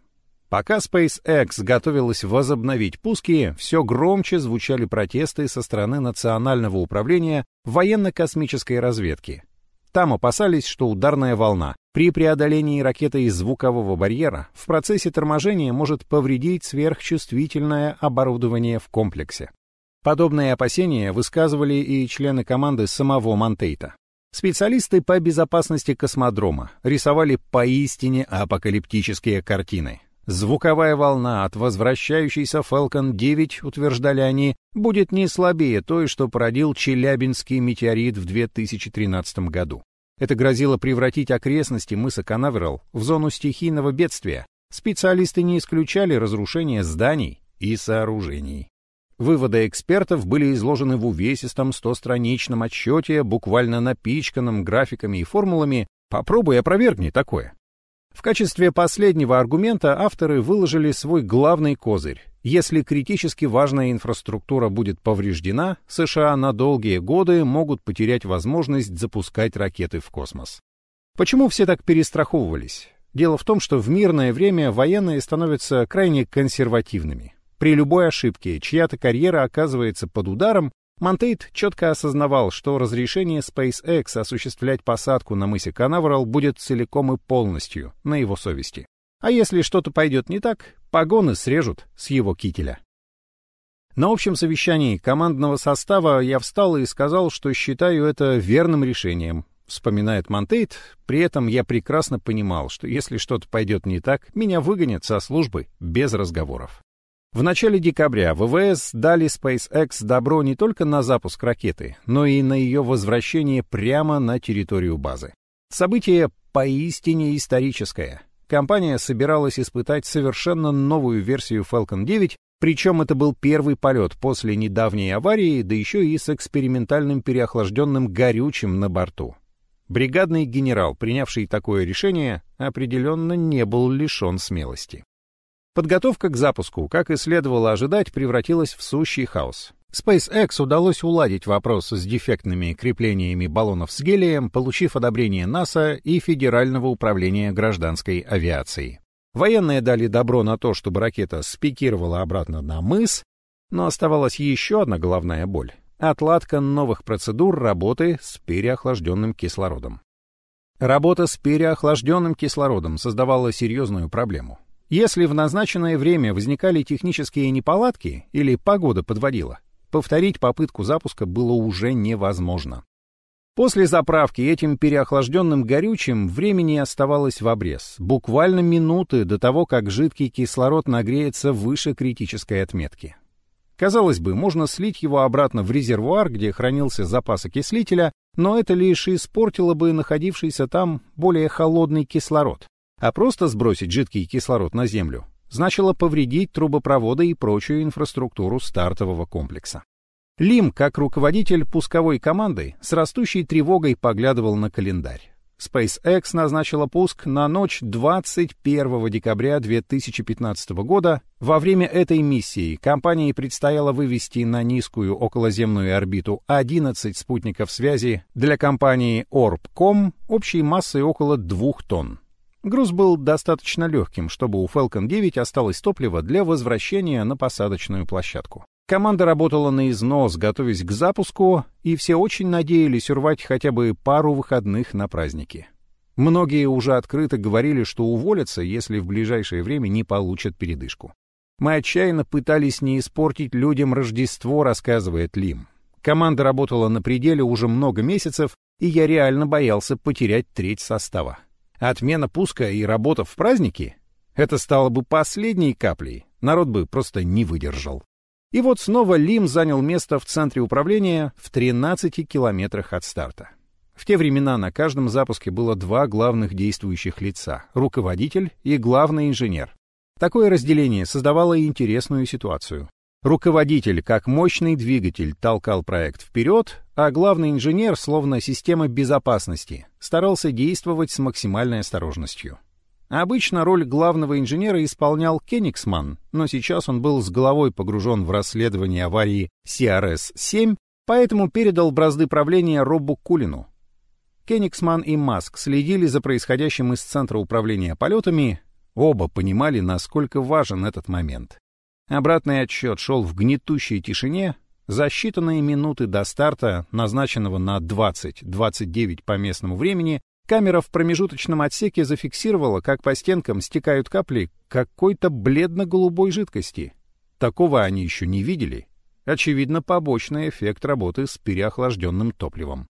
Пока SpaceX готовилась возобновить пуски, все громче звучали протесты со стороны Национального управления военно-космической разведки. Там опасались, что ударная волна при преодолении ракеты из звукового барьера в процессе торможения может повредить сверхчувствительное оборудование в комплексе. Подобные опасения высказывали и члены команды самого Монтейта. Специалисты по безопасности космодрома рисовали поистине апокалиптические картины. Звуковая волна от возвращающейся Falcon 9, утверждали они, будет не слабее той, что породил Челябинский метеорит в 2013 году. Это грозило превратить окрестности мыса Канаверал в зону стихийного бедствия. Специалисты не исключали разрушение зданий и сооружений. Выводы экспертов были изложены в увесистом стостраничном отчете, буквально напичканном графиками и формулами. Попробуй опровергни такое. В качестве последнего аргумента авторы выложили свой главный козырь. Если критически важная инфраструктура будет повреждена, США на долгие годы могут потерять возможность запускать ракеты в космос. Почему все так перестраховывались? Дело в том, что в мирное время военные становятся крайне консервативными. При любой ошибке чья-то карьера оказывается под ударом, Монтейт четко осознавал, что разрешение SpaceX осуществлять посадку на мысе Канаверал будет целиком и полностью на его совести. А если что-то пойдет не так, погоны срежут с его кителя. На общем совещании командного состава я встал и сказал, что считаю это верным решением, вспоминает Монтейт, при этом я прекрасно понимал, что если что-то пойдет не так, меня выгонят со службы без разговоров. В начале декабря ВВС дали SpaceX добро не только на запуск ракеты, но и на ее возвращение прямо на территорию базы. Событие поистине историческое. Компания собиралась испытать совершенно новую версию Falcon 9, причем это был первый полет после недавней аварии, да еще и с экспериментальным переохлажденным горючим на борту. Бригадный генерал, принявший такое решение, определенно не был лишен смелости. Подготовка к запуску, как и следовало ожидать, превратилась в сущий хаос. SpaceX удалось уладить вопрос с дефектными креплениями баллонов с гелием, получив одобрение НАСА и Федерального управления гражданской авиацией. Военные дали добро на то, чтобы ракета спикировала обратно на мыс, но оставалась еще одна головная боль — отладка новых процедур работы с переохлажденным кислородом. Работа с переохлажденным кислородом создавала серьезную проблему. Если в назначенное время возникали технические неполадки или погода подводила, повторить попытку запуска было уже невозможно. После заправки этим переохлажденным горючим времени оставалось в обрез, буквально минуты до того, как жидкий кислород нагреется выше критической отметки. Казалось бы, можно слить его обратно в резервуар, где хранился запас окислителя, но это лишь испортило бы находившийся там более холодный кислород, а просто сбросить жидкий кислород на Землю значило повредить трубопроводы и прочую инфраструктуру стартового комплекса. Лим, как руководитель пусковой команды, с растущей тревогой поглядывал на календарь. SpaceX назначила пуск на ночь 21 декабря 2015 года. Во время этой миссии компании предстояло вывести на низкую околоземную орбиту 11 спутников связи для компании Orbcom общей массой около 2 тонн. Груз был достаточно легким, чтобы у Falcon 9 осталось топливо для возвращения на посадочную площадку. Команда работала на износ, готовясь к запуску, и все очень надеялись урвать хотя бы пару выходных на праздники. Многие уже открыто говорили, что уволятся, если в ближайшее время не получат передышку. Мы отчаянно пытались не испортить людям Рождество, рассказывает Лим. Команда работала на пределе уже много месяцев, и я реально боялся потерять треть состава. Отмена пуска и работа в праздники — это стало бы последней каплей, народ бы просто не выдержал. И вот снова Лим занял место в центре управления в 13 километрах от старта. В те времена на каждом запуске было два главных действующих лица — руководитель и главный инженер. Такое разделение создавало интересную ситуацию. Руководитель, как мощный двигатель, толкал проект вперед, а главный инженер, словно система безопасности, старался действовать с максимальной осторожностью. Обычно роль главного инженера исполнял Кенигсман, но сейчас он был с головой погружен в расследование аварии CRS-7, поэтому передал бразды правления Робу Кулину. Кенигсман и Маск следили за происходящим из Центра управления полетами, оба понимали, насколько важен этот момент. Обратный отсчет шел в гнетущей тишине. За считанные минуты до старта, назначенного на 20-29 по местному времени, камера в промежуточном отсеке зафиксировала, как по стенкам стекают капли какой-то бледно-голубой жидкости. Такого они еще не видели. Очевидно, побочный эффект работы с переохлажденным топливом.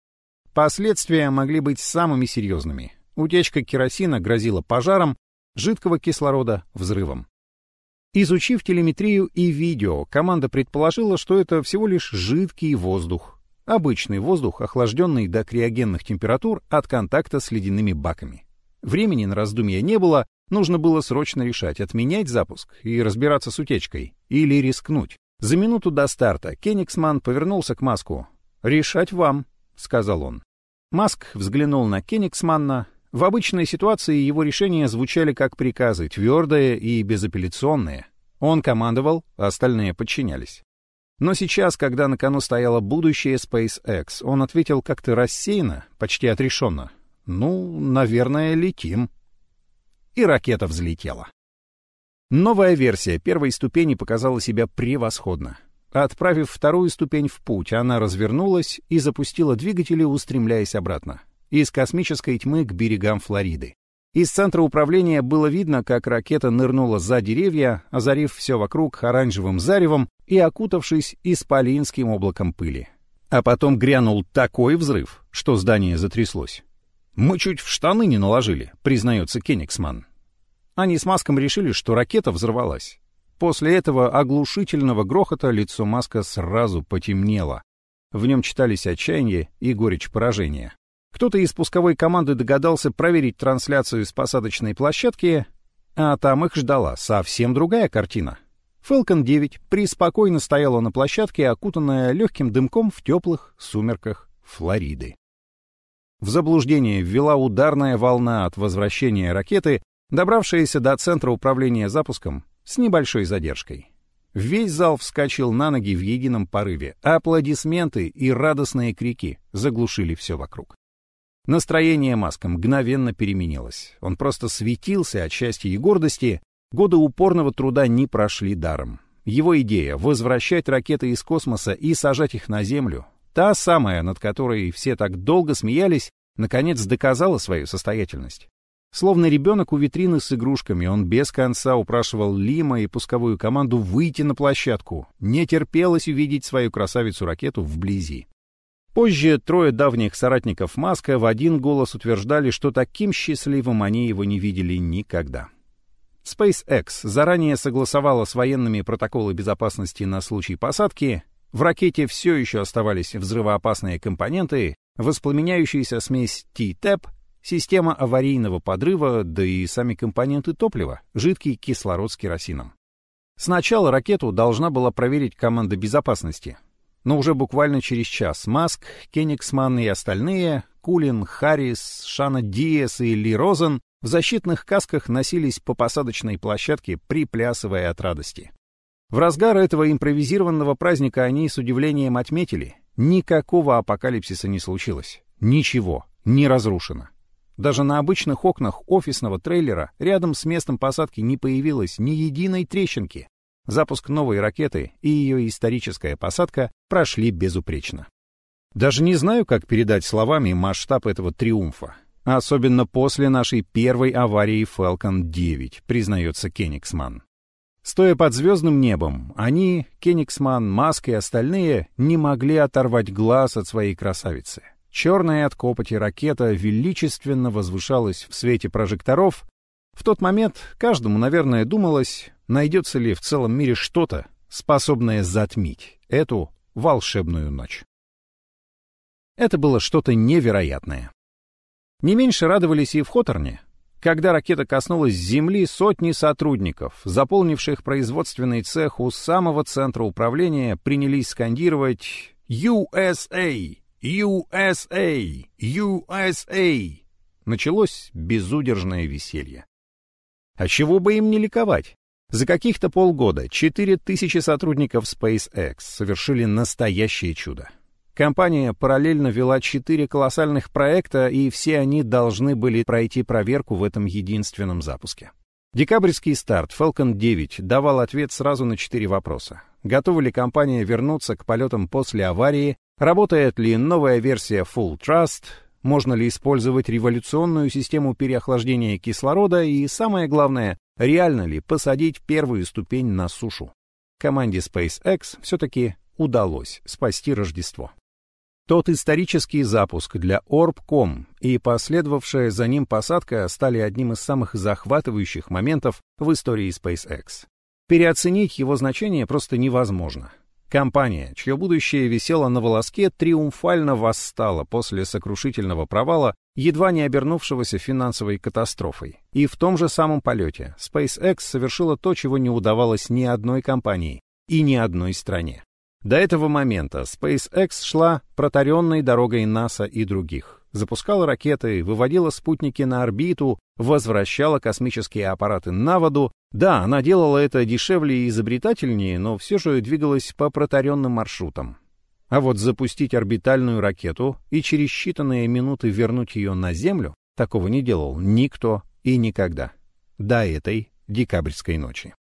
Последствия могли быть самыми серьезными. Утечка керосина грозила пожаром, жидкого кислорода — взрывом. Изучив телеметрию и видео, команда предположила, что это всего лишь жидкий воздух. Обычный воздух, охлажденный до криогенных температур от контакта с ледяными баками. Времени на раздумья не было, нужно было срочно решать, отменять запуск и разбираться с утечкой, или рискнуть. За минуту до старта Кенигсман повернулся к Маску. «Решать вам», — сказал он. Маск взглянул на Кенигсманна, в обычной ситуации его решения звучали как приказы, твердые и безапелляционные. Он командовал, остальные подчинялись. Но сейчас, когда на кону стояло будущее SpaceX, он ответил как-то рассеянно, почти отрешенно. «Ну, наверное, летим». И ракета взлетела. Новая версия первой ступени показала себя превосходно. Отправив вторую ступень в путь, она развернулась и запустила двигатели, устремляясь обратно из космической тьмы к берегам Флориды. Из центра управления было видно, как ракета нырнула за деревья, озарив все вокруг оранжевым заревом и окутавшись исполинским облаком пыли. А потом грянул такой взрыв, что здание затряслось. «Мы чуть в штаны не наложили», — признается Кенигсман. Они с Маском решили, что ракета взорвалась. После этого оглушительного грохота лицо Маска сразу потемнело. В нем читались отчаяние и горечь поражения. Кто-то из пусковой команды догадался проверить трансляцию с посадочной площадки, а там их ждала совсем другая картина. Falcon 9 преспокойно стояла на площадке, окутанная легким дымком в теплых сумерках Флориды. В заблуждение ввела ударная волна от возвращения ракеты, добравшаяся до центра управления запуском с небольшой задержкой. Весь зал вскочил на ноги в едином порыве. Аплодисменты и радостные крики заглушили все вокруг. Настроение Маска мгновенно переменилось. Он просто светился от счастья и гордости, Годы упорного труда не прошли даром. Его идея — возвращать ракеты из космоса и сажать их на Землю, та самая, над которой все так долго смеялись, наконец доказала свою состоятельность. Словно ребенок у витрины с игрушками, он без конца упрашивал Лима и пусковую команду выйти на площадку. Не терпелось увидеть свою красавицу-ракету вблизи. Позже трое давних соратников Маска в один голос утверждали, что таким счастливым они его не видели никогда. SpaceX заранее согласовала с военными протоколы безопасности на случай посадки, в ракете все еще оставались взрывоопасные компоненты, воспламеняющаяся смесь T-TAP, система аварийного подрыва, да и сами компоненты топлива, жидкий кислород с керосином. Сначала ракету должна была проверить команда безопасности, но уже буквально через час Маск, Кенигсман и остальные, Кулин, Харрис, Шана Диас и Ли Розен в защитных касках носились по посадочной площадке, приплясывая от радости. В разгар этого импровизированного праздника они с удивлением отметили, никакого апокалипсиса не случилось. Ничего, не разрушено. Даже на обычных окнах офисного трейлера рядом с местом посадки не появилось ни единой трещинки. Запуск новой ракеты и ее историческая посадка прошли безупречно. Даже не знаю, как передать словами масштаб этого триумфа. Особенно после нашей первой аварии Falcon 9, признается Кенигсман. Стоя под звездным небом, они, Кенигсман, Маск и остальные, не могли оторвать глаз от своей красавицы. Черная от копоти ракета величественно возвышалась в свете прожекторов. В тот момент каждому, наверное, думалось, найдется ли в целом мире что-то, способное затмить эту волшебную ночь. Это было что-то невероятное. Не меньше радовались и в Хоторне. Когда ракета коснулась земли, сотни сотрудников, заполнивших производственный цех у самого центра управления, принялись скандировать «USA! USA! USA!». Началось безудержное веселье. А чего бы им не ликовать? За каких-то полгода 4000 сотрудников SpaceX совершили настоящее чудо. Компания параллельно вела четыре колоссальных проекта, и все они должны были пройти проверку в этом единственном запуске. Декабрьский старт Falcon 9 давал ответ сразу на четыре вопроса. Готова ли компания вернуться к полетам после аварии? Работает ли новая версия Full Trust? Можно ли использовать революционную систему переохлаждения кислорода? И самое главное, реально ли посадить первую ступень на сушу? Команде SpaceX все-таки удалось спасти Рождество. Тот исторический запуск для Orb.com и последовавшая за ним посадка стали одним из самых захватывающих моментов в истории SpaceX. Переоценить его значение просто невозможно. Компания, чье будущее висело на волоске, триумфально восстала после сокрушительного провала, едва не обернувшегося финансовой катастрофой. И в том же самом полете SpaceX совершила то, чего не удавалось ни одной компании и ни одной стране. До этого момента SpaceX шла протаренной дорогой НАСА и других. Запускала ракеты, выводила спутники на орбиту, возвращала космические аппараты на воду. Да, она делала это дешевле и изобретательнее, но все же двигалась по протаренным маршрутам. А вот запустить орбитальную ракету и через считанные минуты вернуть ее на Землю, такого не делал никто и никогда. До этой декабрьской ночи.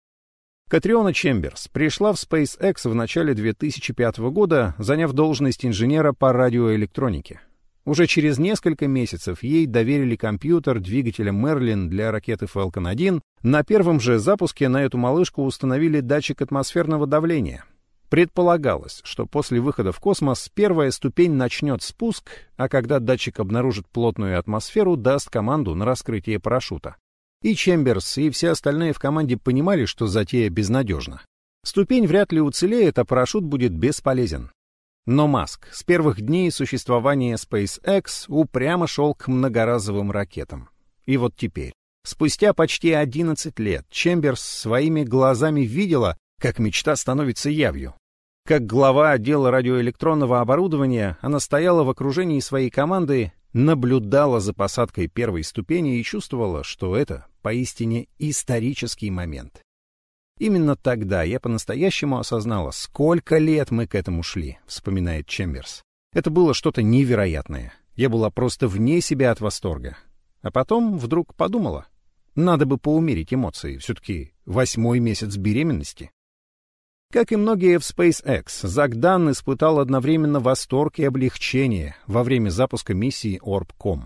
Катриона Чемберс пришла в SpaceX в начале 2005 года, заняв должность инженера по радиоэлектронике. Уже через несколько месяцев ей доверили компьютер двигателя Merlin для ракеты Falcon 1. На первом же запуске на эту малышку установили датчик атмосферного давления. Предполагалось, что после выхода в космос первая ступень начнет спуск, а когда датчик обнаружит плотную атмосферу, даст команду на раскрытие парашюта. И Чемберс, и все остальные в команде понимали, что затея безнадежна. Ступень вряд ли уцелеет, а парашют будет бесполезен. Но Маск с первых дней существования SpaceX упрямо шел к многоразовым ракетам. И вот теперь, спустя почти 11 лет, Чемберс своими глазами видела, как мечта становится явью. Как глава отдела радиоэлектронного оборудования, она стояла в окружении своей команды, наблюдала за посадкой первой ступени и чувствовала, что это поистине исторический момент. Именно тогда я по-настоящему осознала, сколько лет мы к этому шли, вспоминает Чемберс. Это было что-то невероятное. Я была просто вне себя от восторга. А потом вдруг подумала, надо бы поумерить эмоции, все-таки восьмой месяц беременности. Как и многие в SpaceX, Зак Данн испытал одновременно восторг и облегчение во время запуска миссии Orbcom.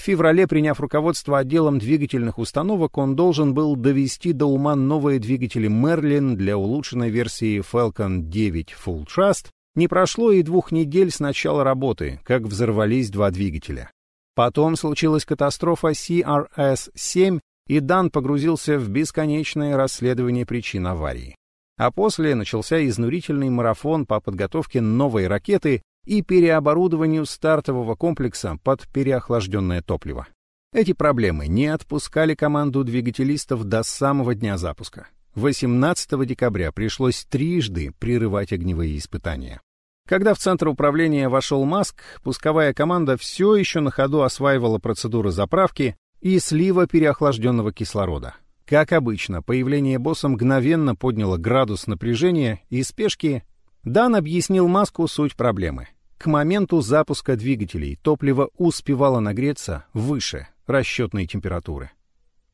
В феврале, приняв руководство отделом двигательных установок, он должен был довести до ума новые двигатели Merlin для улучшенной версии Falcon 9 Full Trust. Не прошло и двух недель с начала работы, как взорвались два двигателя. Потом случилась катастрофа CRS-7, и Дан погрузился в бесконечное расследование причин аварии. А после начался изнурительный марафон по подготовке новой ракеты, и переоборудованию стартового комплекса под переохлажденное топливо. Эти проблемы не отпускали команду двигателистов до самого дня запуска. 18 декабря пришлось трижды прерывать огневые испытания. Когда в центр управления вошел Маск, пусковая команда все еще на ходу осваивала процедуры заправки и слива переохлажденного кислорода. Как обычно, появление босса мгновенно подняло градус напряжения и спешки Дан объяснил Маску суть проблемы. К моменту запуска двигателей топливо успевало нагреться выше расчетной температуры.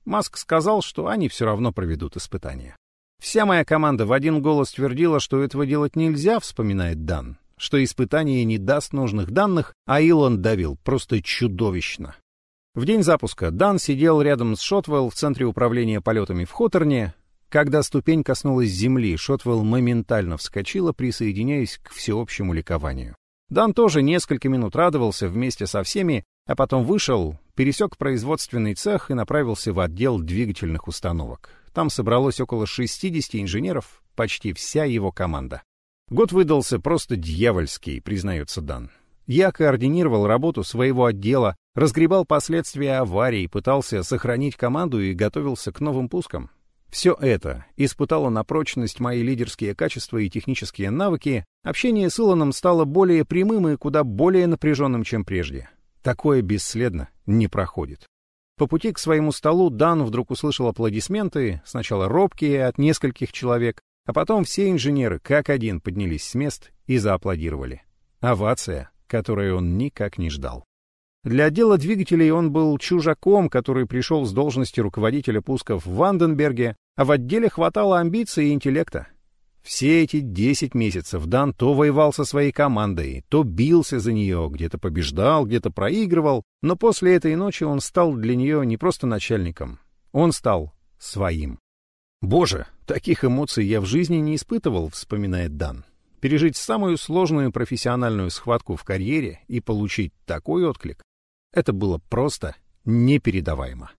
Маск сказал, что они все равно проведут испытания. «Вся моя команда в один голос твердила, что этого делать нельзя», — вспоминает Дан, что испытание не даст нужных данных, а Илон давил просто чудовищно. В день запуска Дан сидел рядом с Шотвелл в центре управления полетами в Хоторне, когда ступень коснулась земли, Шотвелл моментально вскочила, присоединяясь к всеобщему ликованию. Дан тоже несколько минут радовался вместе со всеми, а потом вышел, пересек производственный цех и направился в отдел двигательных установок. Там собралось около 60 инженеров, почти вся его команда. Год выдался просто дьявольский, признается Дан. Я координировал работу своего отдела, разгребал последствия аварии, пытался сохранить команду и готовился к новым пускам. Все это испытало на прочность мои лидерские качества и технические навыки, общение с Илоном стало более прямым и куда более напряженным, чем прежде. Такое бесследно не проходит. По пути к своему столу Дан вдруг услышал аплодисменты, сначала робкие от нескольких человек, а потом все инженеры как один поднялись с мест и зааплодировали. Овация, которой он никак не ждал. Для отдела двигателей он был чужаком, который пришел с должности руководителя пусков в Ванденберге, а в отделе хватало амбиций и интеллекта. Все эти десять месяцев Дан то воевал со своей командой, то бился за нее, где-то побеждал, где-то проигрывал, но после этой ночи он стал для нее не просто начальником, он стал своим. «Боже, таких эмоций я в жизни не испытывал», — вспоминает Дан. Пережить самую сложную профессиональную схватку в карьере и получить такой отклик это было просто непередаваемо.